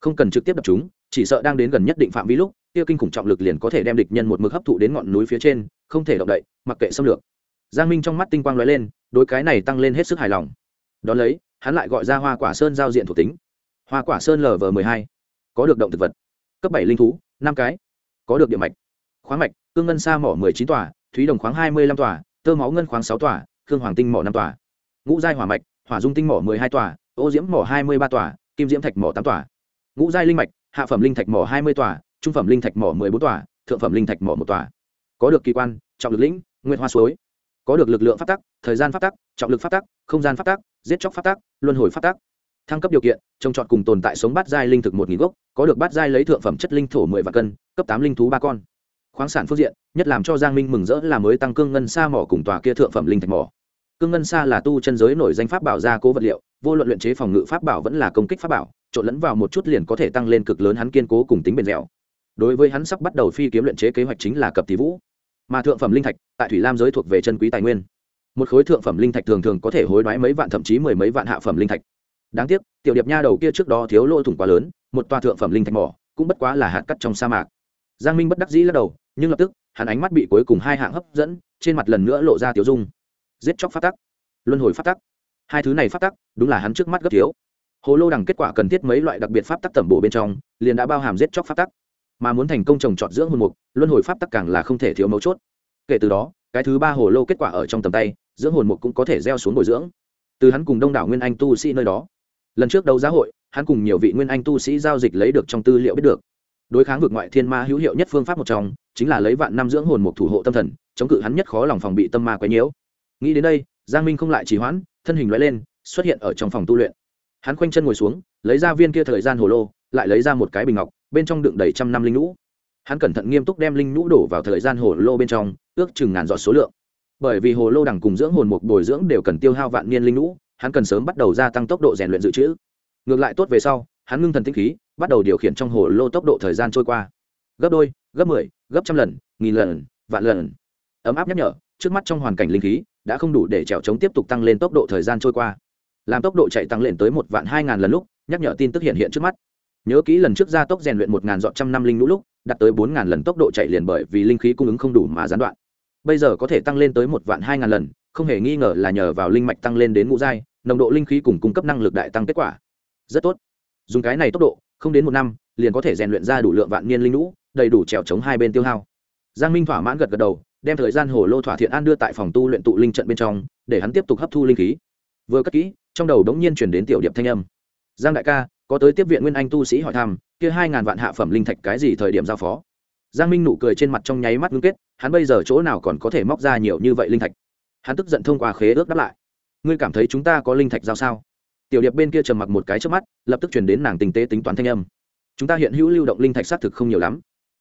Không cần trực tiếp đập chúng chỉ sợ đang đến gần nhất định phạm vi lúc tiêu kinh khủng trọng lực liền có thể đem địch nhân một mực hấp thụ đến ngọn núi phía trên, không thể động đậy, mặc kệ xâm lược. Giang minh trong mắt tinh quang lóe lên, đối cái này tăng lên hết sức hài lòng. Đón lấy, hắn lại gọi ra hoa quả sơn giao diện thuộc tính. Hoa quả sơn lv m ộ hai, có được động thực vật. Cấp bảy linh thú, năm cái. Có được địa mạch, khoáng mạch, cương ngân sa mỏ m ộ ư ơ i chín tòa, thúy đồng khoáng hai mươi năm tòa, tơ máu ngân khoáng sáu tòa, khương hoàng tinh mỏ năm tòa. Ngũ giai hỏa mạch, hỏa dung tinh mỏ m ộ ư ơ i hai tòa, ô diễm mỏ hai mươi ba tòa, kim diễm thạch mỏ tám tòa. Ngũ giai linh mạch hạ phẩm linh thạch mỏ hai mươi tòa, trung phẩm linh thạch mỏ m ộ ư ơ i bốn tòa, thượng phẩm linh thạch mỏ một tòa. Có được kỳ quan, trọng lực lĩnh nguyên hoa suối. Có được lực lượng phát tắc, thời gian phát tắc, trọng lực phát tắc, không gian phát tắc, giết chóc phát tắc, luân hồi phát tắc. Thăng cấp điều kiện, trồng trọt cùng tồn tại sống bát giai linh thực một nghìn gốc, có được bát giai lấy thượng phẩm chất linh thổ mười vạn cân, cấp tám linh thú ba con. Khoáng sản phương diện, nhất làm cho giang minh mừng rỡ là mới tăng cương ngân sa mỏ cùng tòa kia thượng phẩm linh thạch mỏ cương ngân sa là tu chân giới nổi danh pháp bảo gia cố vật liệu, vô luận luyện chế phòng ngự pháp bảo vẫn là công kích pháp bảo, trộn lẫn vào một chút liền có thể tăng lên cực lớn hắn kiên cố cùng tính bền dẻo. Đối với hắn sắp bắt đầu phi kiếm luyện chế kế hoạch chính là cập tỷ vũ. Mà thượng phẩm linh thạch, tại thủy lam giới thuộc về chân quý tài nguyên. Một khối thượng phẩm linh thạch thường thường có thể hối đoái mấy vạn thậm chí mười mấy vạn hạ phẩm linh thạch. Đáng tiếc, tiểu điệp nha đầu kia trước đó thiếu lỗ thủng quá lớn, một toa thượng phẩm linh thạch mỏ cũng bất quá là hạt cắt trong sa mạc. Giang minh bất đắc dĩ lắc đầu, nhưng lập tức, hắn ánh mắt bị cuối cùng hai hạng hấp dẫn, trên mặt lần nữa lộ ra tiểu dung giết chóc phát tắc, luân hồi phát tắc. Hai thứ này phát tắc, đúng là hắn trước mắt gấp thiếu. Hồ lô đằng kết quả cần thiết mấy loại đặc biệt pháp tắc tẩm bổ bên trong, liền đã bao hàm giết chóc pháp tắc. Mà muốn thành công trồng trọt dưỡng hồn mục, luân hồi pháp tắc càng là không thể thiếu mấu chốt. Kể từ đó, cái thứ ba hồ lô kết quả ở trong tầm tay, dưỡng hồn mục cũng có thể gieo xuống bồi dưỡng. Từ hắn cùng đông đảo nguyên anh tu sĩ nơi đó, lần trước đấu giá hội, hắn cùng nhiều vị nguyên anh tu sĩ giao dịch lấy được trong tư liệu biết được. Đối kháng vực ngoại thiên ma hữu hiệu nhất phương pháp một trong, chính là lấy vạn năm dưỡng hồn mục thủ hộ tâm thần, chống cự hắn nhất khó lòng phòng bị tâm ma quấy nhiễu nghĩ đến đây, giang minh không lại chỉ hoãn, thân hình loại lên, xuất hiện ở trong phòng tu luyện. Hắn khoanh chân ngồi xuống, lấy ra viên kia thời gian hồ lô, lại lấy ra một cái bình ngọc, bên trong đựng đầy trăm năm linh lũ hắn cẩn thận nghiêm túc đem linh lũ đổ vào thời gian hồ lô bên trong, ước chừng ngàn giọt số lượng. Bởi vì hồ lô đằng cùng dưỡng hồn mục bồi dưỡng đều cần tiêu hao vạn niên linh lũ hắn cần sớm bắt đầu gia tăng tốc độ rèn luyện dự trữ. Ngược lại tốt về sau, hắn ngưng thần tinh khí, bắt đầu điều khiển trong hồ lô tốc độ thời gian trôi qua. Gấp đôi, gấp mười, gấp trăm lần, nghìn lần, vạn lần. Ấm áp nhắc nhở, trước mắt trong hoàn cảnh linh khí đã không đủ để trèo chống tiếp tục tăng lên tốc độ thời gian trôi qua. Làm tốc độ chạy tăng lên tới một vạn hai ngàn lần lúc, nhắc nhở tin tức hiện hiện trước mắt. Nhớ kỹ lần trước gia tốc rèn luyện một ngàn dọn trăm năm linh lũ lúc, đạt tới bốn ngàn lần tốc độ chạy liền bởi vì linh khí cung ứng không đủ mà gián đoạn. Bây giờ có thể tăng lên tới một vạn hai ngàn lần, không hề nghi ngờ là nhờ vào linh mạch tăng lên đến ngũ giai, nồng độ linh khí cùng cung cấp năng lực đại tăng kết quả. Rất tốt. Dùng cái này tốc độ, không đến một năm, liền có thể rèn luyện ra đủ lượng vạn niên linh lũ, đầy đủ trèo chống hai bên tiêu hao. Giang minh thỏa mãn gật gật đầu đem thời gian hồ lô thỏa thiện an đưa tại phòng tu luyện tụ linh trận bên trong, để hắn tiếp tục hấp thu linh khí. Vừa cất kỹ, trong đầu đống nhiên chuyển đến tiểu điệp thanh âm. Giang đại ca, có tới tiếp viện nguyên anh tu sĩ hỏi thăm, kia hai ngàn vạn hạ phẩm linh thạch cái gì thời điểm giao phó? Giang minh nụ cười trên mặt trong nháy mắt ngưng kết, hắn bây giờ chỗ nào còn có thể móc ra nhiều như vậy linh thạch? Hắn tức giận thông qua khế ước đáp lại. Ngươi cảm thấy chúng ta có linh thạch giao sao? Tiểu điệp bên kia trầm mặc một cái trước mắt, lập tức chuyển đến nàng tình tế tính toán thanh âm. Chúng ta hiện hữu lưu động linh thạch xác thực không nhiều lắm.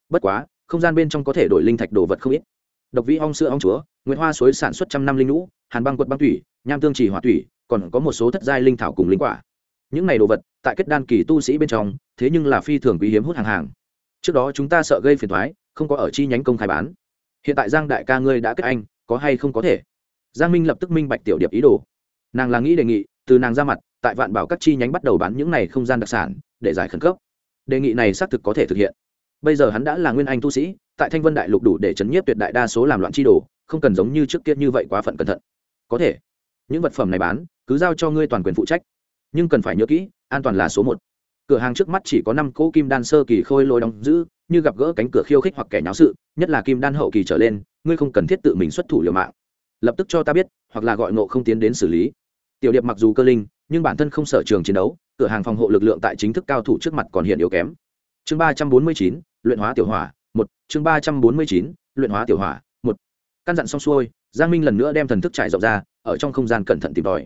Bất quá, không gian bên trong có thể đổi linh thạch đồ vật không ít độc vĩ ong sữa ong chúa nguyễn hoa suối sản xuất trăm năm linh lũ hàn băng quật băng thủy, nham tương trì hỏa thủy, còn có một số thất giai linh thảo cùng linh quả. Những này đồ vật, tại kết đan kỳ tu sĩ bên trong, thế nhưng là phi thường quý hiếm hút hàng hàng. Trước đó chúng ta sợ gây phiền thoái không có ở chi nhánh công khai bán. Hiện tại giang đại ca ngươi đã kết anh, có hay không có thể? Giang minh lập tức minh bạch tiểu điệp ý đồ. Nàng là nghĩ đề nghị, từ nàng ra mặt, tại vạn bảo các chi nhánh bắt đầu bán những này không gian đặc sản, để giải khẩn cấp. Đề nghị này xác thực có thể thực hiện bây giờ hắn đã là nguyên anh tu sĩ, tại thanh vân đại lục đủ để chấn nhiếp tuyệt đại đa số làm loạn chi đồ, không cần giống như trước kia như vậy quá phận cẩn thận. Có thể, những vật phẩm này bán, cứ giao cho ngươi toàn quyền phụ trách. Nhưng cần phải nhớ kỹ, an toàn là số một. Cửa hàng trước mắt chỉ có năm cỗ kim đan sơ kỳ khôi lôi đóng giữ, như gặp gỡ cánh cửa khiêu khích hoặc kẻ nháo sự, nhất là kim đan hậu kỳ trở lên, ngươi không cần thiết tự mình xuất thủ liều mạng. Lập tức cho ta biết, hoặc là gọi nộ không tiến đến xử lý. Tiểu điệp mặc dù cơ linh, nhưng bản thân không sở trường chiến đấu, cửa hàng phòng hộ lực lượng tại chính thức cao thủ trước mặt còn hiện yếu kém. Chương ba trăm bốn mươi chín luyện hóa tiểu hỏa, một, chương ba trăm bốn mươi chín, luyện hóa tiểu hỏa, một. Căn dặn xong xuôi, giang minh lần nữa đem thần thức trải rộng ra, ở trong không gian cẩn thận tìm tòi.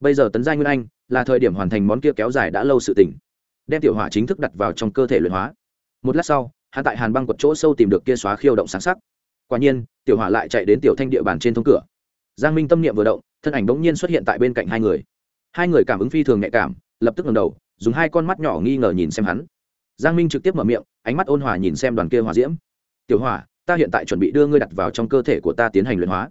Bây giờ tấn giai nguyên anh là thời điểm hoàn thành món kia kéo dài đã lâu sự tỉnh đem tiểu hỏa chính thức đặt vào trong cơ thể luyện hóa. Một lát sau hạ tại hàn băng quật chỗ sâu tìm được kia xóa khiêu động sáng sắc. Quả nhiên, tiểu hỏa lại chạy đến tiểu thanh địa bàn trên thông cửa. Giang minh tâm niệm vừa động, thân ảnh bỗng nhiên xuất hiện tại bên cạnh hai người. Hai người cảm ứng phi thường nhạy cảm, lập tức ngầm đầu, dùng hai con mắt nhỏ nghi ngờ nhìn xem hắn giang minh trực tiếp mở miệng, ánh mắt ôn hòa nhìn xem đoàn kia hỏa diễm. Tiểu hỏa, ta hiện tại chuẩn bị đưa ngươi đặt vào trong cơ thể của ta tiến hành luyện hóa.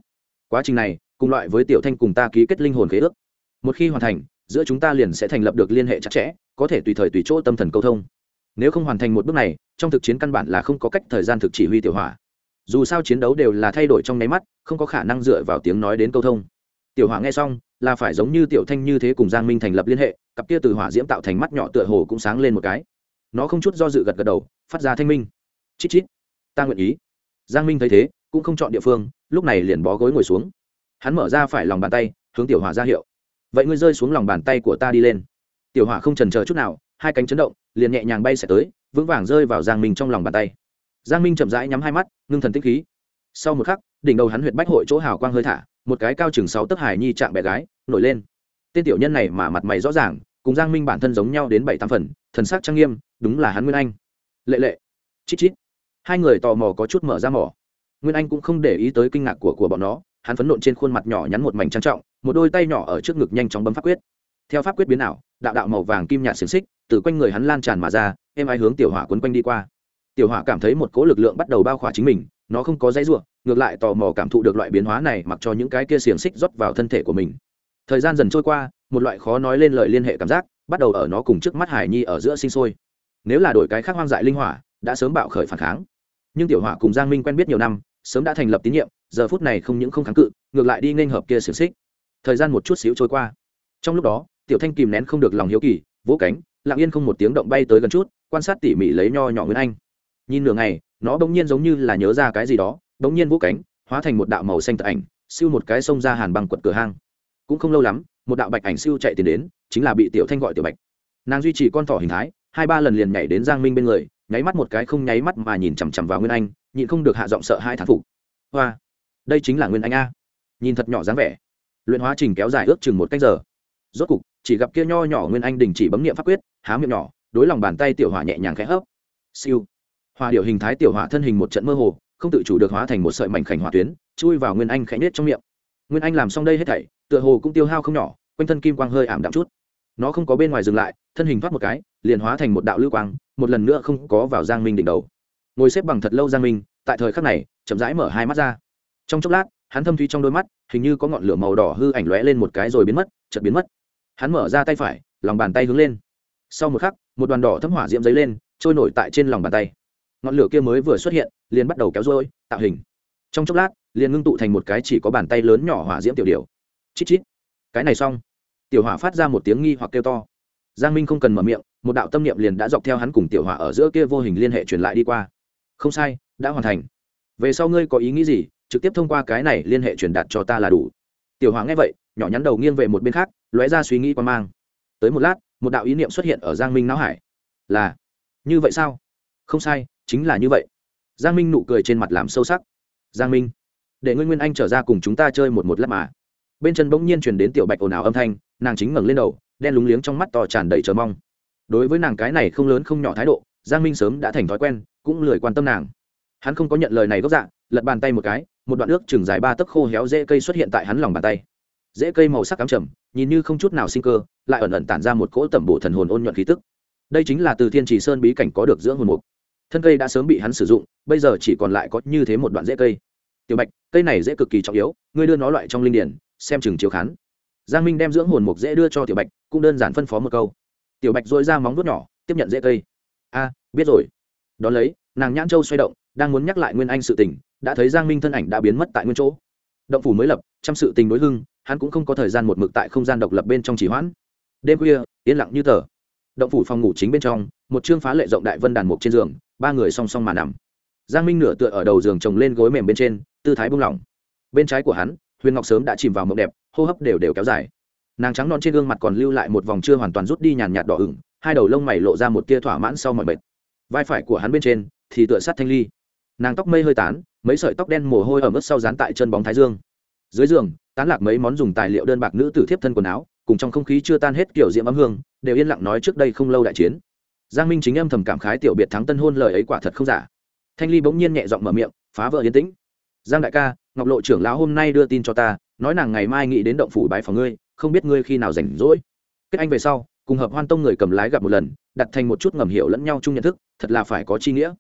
Quá trình này, cùng loại với tiểu thanh cùng ta ký kết linh hồn khế ước. Một khi hoàn thành, giữa chúng ta liền sẽ thành lập được liên hệ chặt chẽ, có thể tùy thời tùy chỗ tâm thần câu thông. Nếu không hoàn thành một bước này, trong thực chiến căn bản là không có cách thời gian thực chỉ huy tiểu hỏa. Dù sao chiến đấu đều là thay đổi trong nháy mắt, không có khả năng dựa vào tiếng nói đến câu thông. Tiểu hỏa nghe xong, là phải giống như tiểu thanh như thế cùng giang minh thành lập liên hệ, cặp kia từ hỏa diễm tạo thành mắt nhỏ tựa hồ cũng sáng lên một cái nó không chút do dự gật gật đầu, phát ra thanh minh. Chít chít. Ta nguyện ý. Giang minh thấy thế, cũng không chọn địa phương, lúc này liền bó gối ngồi xuống. Hắn mở ra phải lòng bàn tay, hướng tiểu hỏa ra hiệu. Vậy ngươi rơi xuống lòng bàn tay của ta đi lên. Tiểu hỏa không trần chờ chút nào, hai cánh chấn động, liền nhẹ nhàng bay sẽ tới, vững vàng rơi vào giang minh trong lòng bàn tay. Giang minh chậm rãi nhắm hai mắt, ngưng thần tích khí. Sau một khắc, đỉnh đầu hắn huyện bách hội chỗ hào quang hơi thả, một cái cao chừng sáu tấc hải nhi chạm bé gái, nổi lên. Tên tiểu nhân này mà mặt mày rõ ràng cùng giang minh bản thân giống nhau đến bảy tám phần, thần sắc trang nghiêm, đúng là hắn nguyên anh. Lệ lệ. Chít chít. Hai người tò mò có chút mở ra mỏ. Nguyên anh cũng không để ý tới kinh ngạc của của bọn nó, hắn phấn nộn trên khuôn mặt nhỏ nhắn một mảnh trang trọng, một đôi tay nhỏ ở trước ngực nhanh chóng bấm pháp quyết. Theo pháp quyết biến ảo, đạo đạo màu vàng kim nhạt xiềng xích từ quanh người hắn lan tràn mà ra em ai hướng tiểu hỏa quấn quanh đi qua. Tiểu hỏa cảm thấy một cỗ lực lượng bắt đầu bao khỏa chính mình, nó không có dãy ruộng ngược lại tò mò cảm thụ được loại biến hóa này mặc cho những cái kia xiềng xích rót vào thân thể của mình thời gian dần trôi qua, một loại khó nói lên lời liên hệ cảm giác bắt đầu ở nó cùng trước mắt hải nhi ở giữa sinh sôi. Nếu là đổi cái khác hoang dại linh hỏa, đã sớm bạo khởi phản kháng. Nhưng tiểu hỏa cùng giang minh quen biết nhiều năm, sớm đã thành lập tín nhiệm, giờ phút này không những không kháng cự, ngược lại đi nên hợp kia xiềng xích. Thời gian một chút xíu trôi qua. Trong lúc đó, tiểu thanh kìm nén không được lòng hiếu kỳ, vỗ cánh, lặng yên không một tiếng động bay tới gần chút, quan sát tỉ mỉ lấy nho nhỏ nguyên anh. Nhìn nửa ngày, nó bỗng nhiên giống như là nhớ ra cái gì đó, bỗng nhiên vỗ cánh, hóa thành một đạo màu xanh tự ảnh, siêu một cái sông ra hàn bằng quật cửa hang cũng không lâu lắm, một đạo bạch ảnh siêu chạy tiền đến, chính là bị tiểu thanh gọi tiểu bạch. Nàng duy trì con thỏ hình thái, hai ba lần liền nhảy đến giang minh bên người, nháy mắt một cái không nháy mắt mà nhìn chằm chằm vào nguyên anh, nhịn không được hạ giọng sợ hai thán phục. Hoa, đây chính là nguyên anh a. Nhìn thật nhỏ dáng vẻ, luyện hóa trình kéo dài ước chừng một cách giờ. Rốt cục, chỉ gặp kia nho nhỏ nguyên anh đình chỉ bấm nghiệm pháp quyết, há miệng nhỏ, đối lòng bàn tay tiểu hỏa nhẹ nhàng khẽ hấp. Siêu. Hòa điệu hình thái tiểu hỏa thân hình một trận mơ hồ, không tự chủ được hóa thành một sợi mảnh khảnh hỏa tuyến, chui vào nguyên anh khẽ nết trong miệng. Nguyên anh làm xong đây hết thảy tựa hồ cũng tiêu hao không nhỏ, quanh thân kim quang hơi ảm đạm chút. Nó không có bên ngoài dừng lại, thân hình thoát một cái, liền hóa thành một đạo lưu quang, một lần nữa không có vào giang minh đỉnh đầu. Ngồi xếp bằng thật lâu giang minh, tại thời khắc này, chậm rãi mở hai mắt ra. Trong chốc lát, hắn thâm thúy trong đôi mắt, hình như có ngọn lửa màu đỏ hư ảnh lóe lên một cái rồi biến mất, chợt biến mất. Hắn mở ra tay phải, lòng bàn tay hướng lên. Sau một khắc, một đoàn đỏ thấm hỏa diễm dấy lên, trôi nổi tại trên lòng bàn tay. Ngọn lửa kia mới vừa xuất hiện, liền bắt đầu kéo rôi tạo hình. Trong chốc lát, liền ngưng tụ thành một cái chỉ có bàn tay lớn nhỏ hỏa diễm tiểu điều chít chít. Cái này xong. Tiểu hỏa phát ra một tiếng nghi hoặc kêu to. Giang minh không cần mở miệng, một đạo tâm niệm liền đã dọc theo hắn cùng tiểu hỏa ở giữa kia vô hình liên hệ truyền lại đi qua. Không sai, đã hoàn thành. Về sau ngươi có ý nghĩ gì, trực tiếp thông qua cái này liên hệ truyền đạt cho ta là đủ. Tiểu hỏa nghe vậy, nhỏ nhắn đầu nghiêng về một bên khác, lóe ra suy nghĩ qua mang. Tới một lát, một đạo ý niệm xuất hiện ở giang minh não hải. Là, như vậy sao? Không sai, chính là như vậy. Giang minh nụ cười trên mặt làm sâu sắc. Giang minh, để ngươi nguyên anh trở ra cùng chúng ta chơi một một lát mà bên chân bỗng nhiên truyền đến tiểu bạch ồn ào âm thanh, nàng chính ngẩng lên đầu, đen lúng liếng trong mắt to tràn đầy chờ mong. Đối với nàng cái này không lớn không nhỏ thái độ, giang minh sớm đã thành thói quen, cũng lười quan tâm nàng. Hắn không có nhận lời này gốc dạ lật bàn tay một cái, một đoạn ước chừng dài ba tấc khô héo dễ cây xuất hiện tại hắn lòng bàn tay. Dễ cây màu sắc cám trầm, nhìn như không chút nào sinh cơ, lại ẩn ẩn tản ra một cỗ tẩm bổ thần hồn ôn nhuận khí tức. Đây chính là từ thiên trì sơn bí cảnh có được dưỡng hồn mục. Thân cây đã sớm bị hắn sử dụng, bây giờ chỉ còn lại có như thế một đoạn rễ cây. Tiểu bạch, cây này dễ cực kỳ trọng yếu, ngươi đưa nó loại trong linh điển xem chừng chiếu khán. Giang minh đem dưỡng hồn mục dễ đưa cho tiểu bạch, cũng đơn giản phân phó một câu. Tiểu bạch dội ra móng vuốt nhỏ, tiếp nhận dễ cây. A, biết rồi. Đón lấy, nàng nhãn châu xoay động, đang muốn nhắc lại nguyên anh sự tình, đã thấy giang minh thân ảnh đã biến mất tại nguyên chỗ. Động phủ mới lập chăm sự tình đối hưng, hắn cũng không có thời gian một mực tại không gian độc lập bên trong chỉ hoãn. Đêm khuya, yên lặng như tờ. Động phủ phòng ngủ chính bên trong, một chương phá lệ rộng đại vân đàn mục trên giường, ba người song song mà nằm. Giang minh nửa tựa ở đầu giường chồng lên gối mềm bên trên, tư thái buông lỏng. Bên trái của hắn huyền ngọc sớm đã chìm vào mộng đẹp, hô hấp đều đều kéo dài. Nàng trắng non trên gương mặt còn lưu lại một vòng chưa hoàn toàn rút đi nhàn nhạt đỏ ửng, hai đầu lông mày lộ ra một tia thỏa mãn sau mọi mệt. Vai phải của hắn bên trên thì tựa sát thanh ly. Nàng tóc mây hơi tán, mấy sợi tóc đen mồ hôi ở mức sau dán tại chân bóng thái dương. Dưới giường, tán lạc mấy món dùng tài liệu đơn bạc nữ tử thiếp thân quần áo, cùng trong không khí chưa tan hết kiểu diễm ấm hương, đều yên lặng nói trước đây không lâu đại chiến. Giang minh chính âm thầm cảm khái tiểu biệt thắng tân hôn lời ấy quả thật không giả. Thanh ly bỗng nhiên nhẹ giọng mở miệng, phá vỡ yên tĩnh giang đại ca, ngọc lộ trưởng lão hôm nay đưa tin cho ta, nói nàng ngày mai nghĩ đến động phủ bái phòng ngươi, không biết ngươi khi nào rảnh rỗi. Kết anh về sau, cùng hợp hoan tông người cầm lái gặp một lần, đặt thành một chút ngầm hiểu lẫn nhau chung nhận thức, thật là phải có chi nghĩa.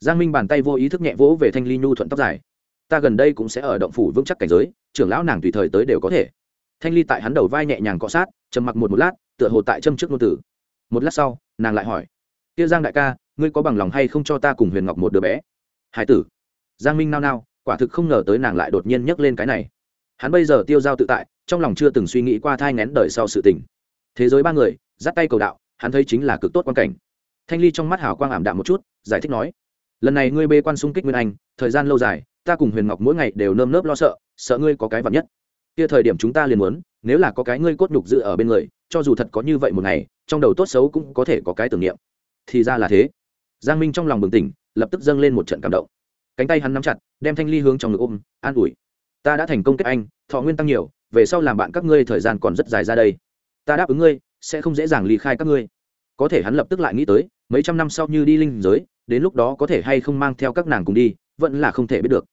Giang minh bàn tay vô ý thức nhẹ vỗ về thanh ly nhu thuận tóc dài. Ta gần đây cũng sẽ ở động phủ vững chắc cảnh giới, trưởng lão nàng tùy thời tới đều có thể. Thanh ly tại hắn đầu vai nhẹ nhàng cọ sát, trầm mặc một một lát, tựa hồ tại châm trước ngôn tử một lát sau, nàng lại hỏi, kia giang đại ca, ngươi có bằng lòng hay không cho ta cùng huyền ngọc một đứa bé? Hải tử. Giang minh nao nao quả thực không ngờ tới nàng lại đột nhiên nhắc lên cái này. Hắn bây giờ tiêu dao tự tại, trong lòng chưa từng suy nghĩ qua thai ngén đời sau sự tình. Thế giới ba người, dắt tay cầu đạo, hắn thấy chính là cực tốt quan cảnh. Thanh ly trong mắt hào quang ảm đạm một chút, giải thích nói, lần này ngươi bê quan xung kích nguyên anh, thời gian lâu dài, ta cùng huyền ngọc mỗi ngày đều nơm nớp lo sợ sợ ngươi có cái vật nhất. Kia thời điểm chúng ta liền muốn, nếu là có cái ngươi cốt nhục dự ở bên người, cho dù thật có như vậy một ngày, trong đầu tốt xấu cũng có thể có cái tưởng niệm. Thì ra là thế. Giang minh trong lòng bừng tỉnh, lập tức dâng lên một trận cảm động cánh tay hắn nắm chặt, đem thanh ly hướng trong ngực ôm, an ủi. Ta đã thành công kết anh, thọ nguyên tăng nhiều, về sau làm bạn các ngươi thời gian còn rất dài ra đây. Ta đáp ứng ngươi, sẽ không dễ dàng ly khai các ngươi. Có thể hắn lập tức lại nghĩ tới, mấy trăm năm sau như đi linh giới, đến lúc đó có thể hay không mang theo các nàng cùng đi, vẫn là không thể biết được.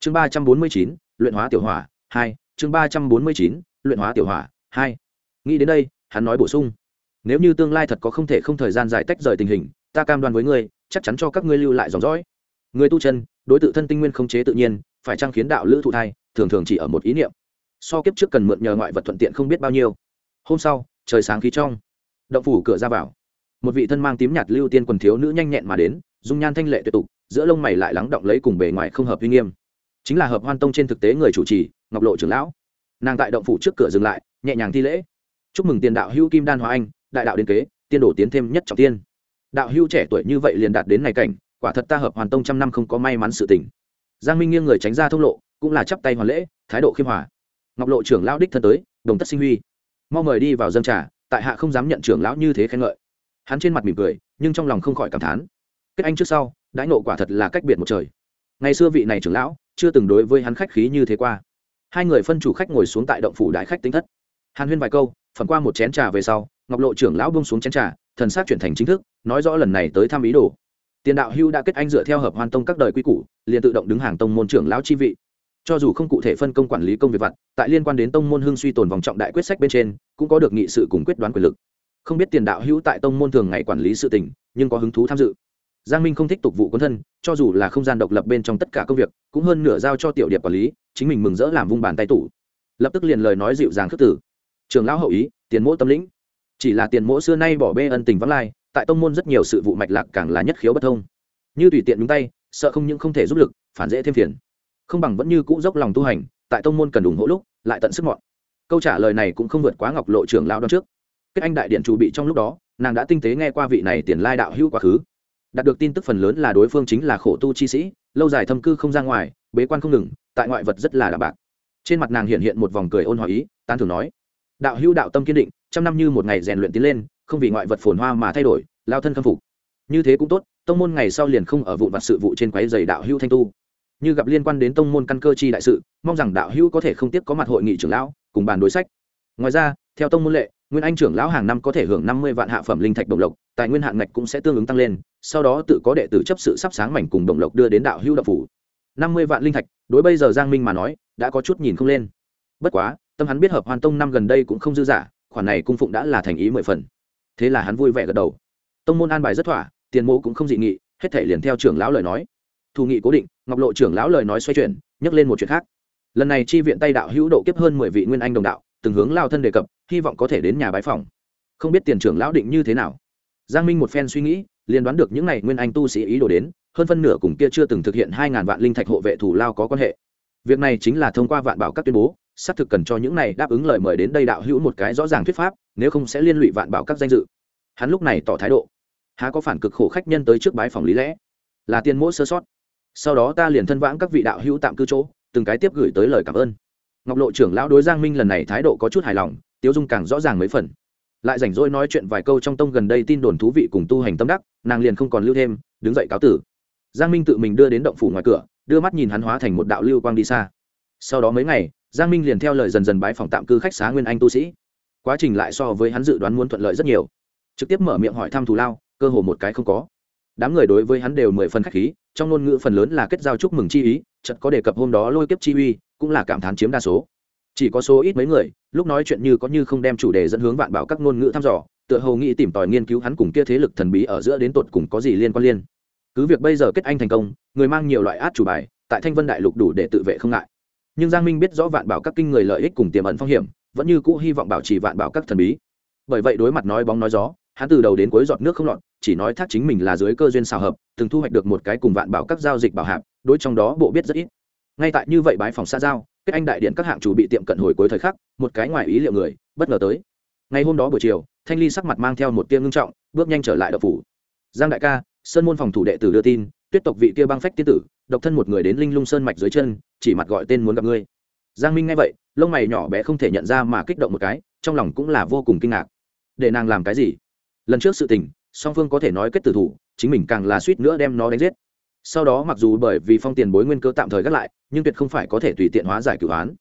Chương ba trăm bốn mươi chín, luyện hóa tiểu hỏa, hai, chương ba trăm bốn mươi chín, luyện hóa tiểu hỏa, hai. Nghĩ đến đây, hắn nói bổ sung. Nếu như tương lai thật có không thể không thời gian dài tách rời tình hình, ta cam đoan với ngươi, chắc chắn cho các ngươi lưu lại dòng dõi. Người tu chân đối tự thân tinh nguyên không chế tự nhiên, phải chăng khiến đạo lữ thụ thai, thường thường chỉ ở một ý niệm. So kiếp trước cần mượn nhờ ngoại vật thuận tiện không biết bao nhiêu. Hôm sau, trời sáng khí trong, động phủ cửa ra vào. Một vị thân mang tím nhạt lưu tiên quần thiếu nữ nhanh nhẹn mà đến, dung nhan thanh lệ tuyệt tục, giữa lông mày lại lắng động lấy cùng bề ngoài không hợp uy nghiêm. Chính là hợp hoan tông trên thực tế người chủ trì, ngọc lộ trưởng lão. Nàng tại động phủ trước cửa dừng lại, nhẹ nhàng thi lễ. Chúc mừng tiền đạo hữu kim đan hòa anh, đại đạo đến kế, tiên đổ tiến thêm nhất trọng tiên. Đạo hữu trẻ tuổi như vậy liền đạt đến này cảnh quả thật ta hợp hoàn tông trăm năm không có may mắn sự tình. Giang minh nghiêng người tránh ra thông lộ, cũng là chắp tay hoàn lễ, thái độ khiêm hòa. Ngọc lộ trưởng lão đích thân tới, đồng tất sinh huy. Mau mời đi vào dân trà, tại hạ không dám nhận trưởng lão như thế khen ngợi. Hắn trên mặt mỉm cười, nhưng trong lòng không khỏi cảm thán. Kết anh trước sau, đãi nộ quả thật là cách biệt một trời. Ngày xưa vị này trưởng lão, chưa từng đối với hắn khách khí như thế qua. Hai người phân chủ khách ngồi xuống tại động phủ đại khách tính thất. Hàn huyên vài câu phần qua một chén trà về sau, ngọc lộ trưởng lão bông xuống chén trà, thần sắc chuyển thành chính thức, nói rõ lần này tới thăm ý đồ tiền đạo hưu đã kết anh dựa theo hợp hoàn tông các đời quy củ, liền tự động đứng hàng tông môn trưởng lão chi vị. Cho dù không cụ thể phân công quản lý công việc vặt, tại liên quan đến tông môn hưng suy tồn vòng trọng đại quyết sách bên trên, cũng có được nghị sự cùng quyết đoán quyền lực. Không biết tiền đạo hữu tại tông môn thường ngày quản lý sự tình, nhưng có hứng thú tham dự. Giang minh không thích tục vụ quân thân, cho dù là không gian độc lập bên trong tất cả công việc, cũng hơn nửa giao cho tiểu điệp quản lý, chính mình mừng rỡ làm vung bàn tay tủ. Lập tức liền lời nói dịu dàng khước tử trường lão hậu ý, tiền mỗ tâm lĩnh. Chỉ là tiền mỗ xưa nay bỏ bê ân tình vắng lai tại tông môn rất nhiều sự vụ mạch lạc càng là nhất khiếu bất thông. Như tùy tiện nhúng tay, sợ không những không thể giúp lực, phản dễ thêm phiền. Không bằng vẫn như cũ dốc lòng tu hành, tại tông môn cần ủng hộ lúc, lại tận sức mọn. Câu trả lời này cũng không vượt quá ngọc lộ trưởng lao đón trước. Kết anh đại điện chủ bị trong lúc đó, nàng đã tinh tế nghe qua vị này tiền lai đạo hữu quá khứ. Đạt được tin tức phần lớn là đối phương chính là khổ tu chi sĩ, lâu dài thâm cư không ra ngoài, bế quan không ngừng, tại ngoại vật rất là đạm bạc. Trên mặt nàng hiện hiện một vòng cười ôn hòa ý, tán thường nói, đạo hữu đạo tâm kiên định, trăm năm như một ngày rèn luyện tiến lên không vì ngoại vật phồn hoa mà thay đổi, lao thân khâm phục. Như thế cũng tốt, tông môn ngày sau liền không ở vụ vặt sự vụ trên quái dày đạo hữu thanh tu. Như gặp liên quan đến tông môn căn cơ chi đại sự, mong rằng đạo hữu có thể không tiếp có mặt hội nghị trưởng lão, cùng bàn đối sách. Ngoài ra, theo tông môn lệ, nguyên anh trưởng lão hàng năm có thể hưởng năm mươi vạn hạ phẩm linh thạch đồng lộc, tài nguyên hạn ngạch cũng sẽ tương ứng tăng lên, sau đó tự có đệ tử chấp sự sắp sáng mảnh cùng đồng lộc đưa đến đạo hữu đạo phủ. năm mươi vạn linh thạch, đối bây giờ giang minh mà nói, đã có chút nhìn không lên. Bất quá, tâm hắn biết hợp hoàn tông năm gần đây cũng không dư giả khoản này cung phụng đã là thành ý mười phần thế là hắn vui vẻ gật đầu. Tông môn an bài rất thỏa, tiền mô cũng không dị nghị, hết thể liền theo trưởng lão lời nói. Thù nghị cố định, ngọc lộ trưởng lão lời nói xoay chuyển, nhắc lên một chuyện khác. Lần này chi viện tây đạo hữu độ kiếp hơn mười vị nguyên anh đồng đạo, từng hướng lao thân đề cập, hy vọng có thể đến nhà bái phòng. Không biết tiền trưởng lão định như thế nào. Giang minh một phen suy nghĩ, liền đoán được những n à y nguyên anh tu sĩ ý đồ đến, hơn phân nửa cùng kia chưa từng thực hiện hai ngàn vạn linh thạch hộ vệ thủ lao có quan hệ. Việc này chính là thông qua vạn bảo các tuyên bố xác thực cần cho những này đáp ứng lời mời đến đây đạo hữu một cái rõ ràng thuyết pháp, nếu không sẽ liên lụy vạn bảo các danh dự. Hắn lúc này tỏ thái độ. Há có phản cực khổ khách nhân tới trước bái phòng lý lẽ? Là tiền mỗi sơ sót. Sau đó ta liền thân vãng các vị đạo hữu tạm cư chỗ, từng cái tiếp gửi tới lời cảm ơn. Ngọc lộ trưởng lão đối giang minh lần này thái độ có chút hài lòng tiêu dung càng rõ ràng mấy phần. Lại rảnh rỗi nói chuyện vài câu trong tông gần đây tin đồn thú vị cùng tu hành tâm đắc, nàng liền không còn lưu thêm, đứng dậy cáo tử. Giang minh tự mình đưa đến động phủ ngoài cửa, đưa mắt nhìn hắn hóa thành một đạo lưu quang đi xa. Sau đó mấy ngày giang minh liền theo lời dần dần bái phòng tạm cư khách xá nguyên anh tu sĩ. Quá trình lại so với hắn dự đoán muốn thuận lợi rất nhiều. Trực tiếp mở miệng hỏi thăm thù lao, cơ hồ một cái không có. Đám người đối với hắn đều mười phần khách khí, trong ngôn ngữ phần lớn là kết giao chúc mừng chi ý chật có đề cập hôm đó lôi kiếp chi uy, cũng là cảm thán chiếm đa số. Chỉ có số ít mấy người, lúc nói chuyện như có như không đem chủ đề dẫn hướng vạn bảo các ngôn ngữ thăm dò, tựa hồ nghĩ tìm tòi nghiên cứu hắn cùng kia thế lực thần bí ở giữa đến tột cùng có gì liên quan liên. Cứ việc bây giờ kết anh thành công, người mang nhiều loại át chủ bài, tại thanh vân đại lục đủ để tự vệ không ngại nhưng giang minh biết rõ vạn bảo các kinh người lợi ích cùng tiềm ẩn phong hiểm, vẫn như cũ hy vọng bảo trì vạn bảo các thần bí. Bởi vậy đối mặt nói bóng nói gió, hắn từ đầu đến cuối giọt nước không lọt, chỉ nói thác chính mình là dưới cơ duyên xào hợp, từng thu hoạch được một cái cùng vạn bảo các giao dịch bảo hạp, đối trong đó bộ biết rất ít. Ngay tại như vậy bái phòng xa giao, kết anh đại điện các hạng chủ bị tiệm cận hồi cuối thời khắc, một cái ngoài ý liệu người, bất ngờ tới. Ngày hôm đó buổi chiều, thanh ly sắc mặt mang theo một tiêm ngưng trọng, bước nhanh trở lại đập phủ. Giang đại ca, sơn môn phòng thủ đệ tử đưa tin, tuyết tộc vị kia băng phách tiên tử độc thân một người đến linh lung sơn mạch dưới chân, chỉ mặt gọi tên muốn gặp ngươi. Giang minh nghe vậy, lông mày nhỏ bé không thể nhận ra mà kích động một cái, trong lòng cũng là vô cùng kinh ngạc. Để nàng làm cái gì? Lần trước sự tình, song phương có thể nói kết tử thủ, chính mình càng là suýt nữa đem nó đánh giết. Sau đó mặc dù bởi vì phong tiền bối nguyên cơ tạm thời gác lại, nhưng tuyệt không phải có thể tùy tiện hóa giải cửu án.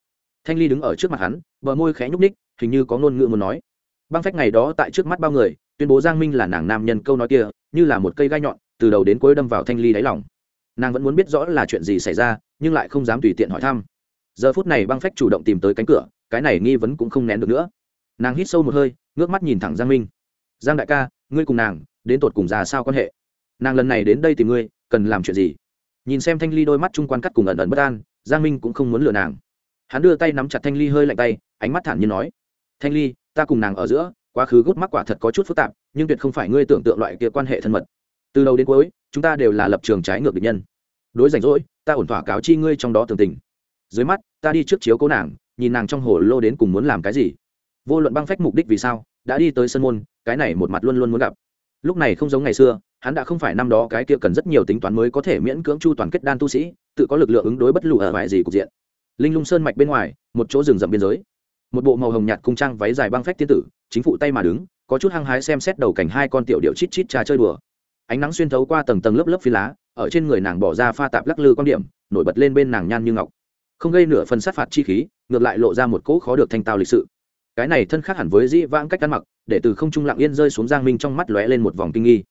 Thanh ly đứng ở trước mặt hắn, bờ môi khẽ nhúc ních hình như có ngôn ngữ muốn nói. Băng phách ngày đó tại trước mắt bao người, tuyên bố giang minh là nàng nam nhân câu nói kia, như là một cây gai nhọn, từ đầu đến cuối đâm vào thanh ly đáy lòng nàng vẫn muốn biết rõ là chuyện gì xảy ra, nhưng lại không dám tùy tiện hỏi thăm. Giờ phút này băng phách chủ động tìm tới cánh cửa, cái này nghi vấn cũng không nén được nữa. Nàng hít sâu một hơi, ngước mắt nhìn thẳng giang minh. Giang đại ca, ngươi cùng nàng, đến tột cùng già sao quan hệ? Nàng lần này đến đây tìm ngươi, cần làm chuyện gì? Nhìn xem thanh ly đôi mắt chung quan cắt cùng ẩn ẩn bất an, giang minh cũng không muốn lừa nàng. Hắn đưa tay nắm chặt thanh ly hơi lạnh tay, ánh mắt thản nhiên nói, thanh ly, ta cùng nàng ở giữa, quá khứ gút mắc quả thật có chút phức tạp, nhưng tuyệt không phải ngươi tưởng tượng loại kia quan hệ thân mật. Từ đầu đến cuối chúng ta đều là lập trường trái ngược địch nhân. Đối rảnh rỗi, ta ổn thỏa cáo chi ngươi trong đó tường tình. Dưới mắt, ta đi trước chiếu cố nàng, nhìn nàng trong hồ lô đến cùng muốn làm cái gì. Vô luận băng phách mục đích vì sao, đã đi tới sân môn, cái này một mặt luôn luôn muốn gặp. Lúc này không giống ngày xưa, hắn đã không phải năm đó cái kia cần rất nhiều tính toán mới có thể miễn cưỡng chu toàn kết đan tu sĩ, tự có lực lượng ứng đối bất lụ ở vài gì cục diện. Linh lung sơn mạch bên ngoài, một chỗ rừng rậm biên giới. Một bộ màu hồng nhạt cung trang váy dài băng phách tiên tử, chính phụ tay mà đứng, có chút hăng hái xem xét đầu cảnh hai con tiểu điệu chít chít trà chơi đùa ánh nắng xuyên thấu qua tầng tầng lớp lớp phi lá, ở trên người nàng bỏ ra pha tạp lắc lư quan điểm, nổi bật lên bên nàng nhan như ngọc. Không gây nửa phần sát phạt chi khí, ngược lại lộ ra một cỗ khó được thanh tao lịch sự. Cái này thân khác hẳn với dĩ vãng cách ăn mặc, để từ không trung lặng yên rơi xuống giang minh trong mắt lóe lên một vòng kinh nghi.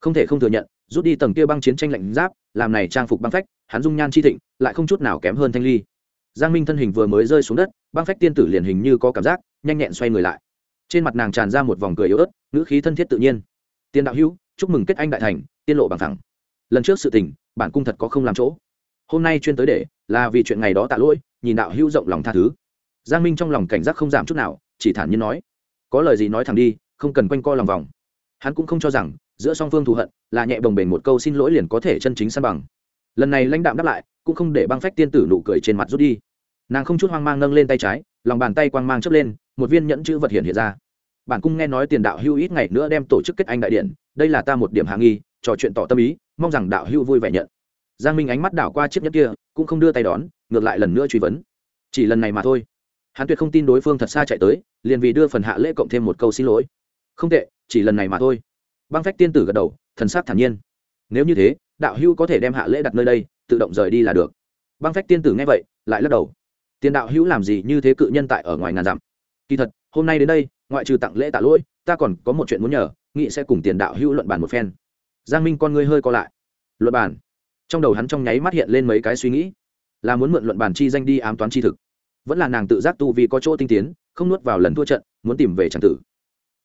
Không thể không thừa nhận, rút đi tầng kia băng chiến tranh lạnh giáp, làm này trang phục băng phách, hắn dung nhan chi thịnh, lại không chút nào kém hơn thanh ly. Giang minh thân hình vừa mới rơi xuống đất, băng phách tiên tử liền hình như có cảm giác, nhanh nhẹn xoay người lại. Trên mặt nàng tràn ra một vòng cười yếu ớt, ngữ khí thân thiết tự nhiên. Tiên đạo hữu chúc mừng kết anh đại thành tiên lộ bằng thẳng lần trước sự tình, bản cung thật có không làm chỗ. Hôm nay chuyên tới để, là vì chuyện ngày đó tạ lỗi, nhìn đạo hữu rộng lòng tha thứ. Giang minh trong lòng cảnh giác không giảm chút nào, chỉ thản nhiên nói, có lời gì nói thẳng đi, không cần quanh co lòng vòng. Hắn cũng không cho rằng, giữa song phương thù hận, là nhẹ bồng bềnh một câu xin lỗi liền có thể chân chính san bằng. Lần này lãnh đạm đáp lại, cũng không để băng phách tiên tử nụ cười trên mặt rút đi. Nàng không chút hoang mang nâng lên tay trái, lòng bàn tay quang mang chớp lên, một viên nhẫn chữ vật hiện hiện ra bản cung nghe nói tiền đạo hưu ít ngày nữa đem tổ chức kết anh đại điện, đây là ta một điểm hạ nghi, trò chuyện tỏ tâm ý, mong rằng đạo hưu vui vẻ nhận. Giang minh ánh mắt đảo qua chiếc nhẫn kia, cũng không đưa tay đón, ngược lại lần nữa truy vấn. Chỉ lần này mà thôi. Hắn tuyệt không tin đối phương thật xa chạy tới, liền vì đưa phần hạ lễ cộng thêm một câu xin lỗi. Không tệ, chỉ lần này mà thôi. Băng phách tiên tử gật đầu, thần sát thản nhiên. Nếu như thế, đạo hưu có thể đem hạ lễ đặt nơi đây, tự động rời đi là được. Băng phách tiên tử nghe vậy, lại lắc đầu. Tiền đạo hữu làm gì như thế cự nhân tại ở ngoài ngàn dặm? Kỳ thật hôm nay đến đây, ngoại trừ tặng lễ tạ lỗi, ta còn có một chuyện muốn nhờ, nghị sẽ cùng tiền đạo hữu luận bàn một phen. Giang minh con ngươi hơi co lại. Luận bàn? Trong đầu hắn trong nháy mắt hiện lên mấy cái suy nghĩ. Là muốn mượn luận bàn chi danh đi ám toán chi thực. Vẫn là nàng tự giác tu vì có chỗ tinh tiến, không nuốt vào lần thua trận, muốn tìm về tràng tử.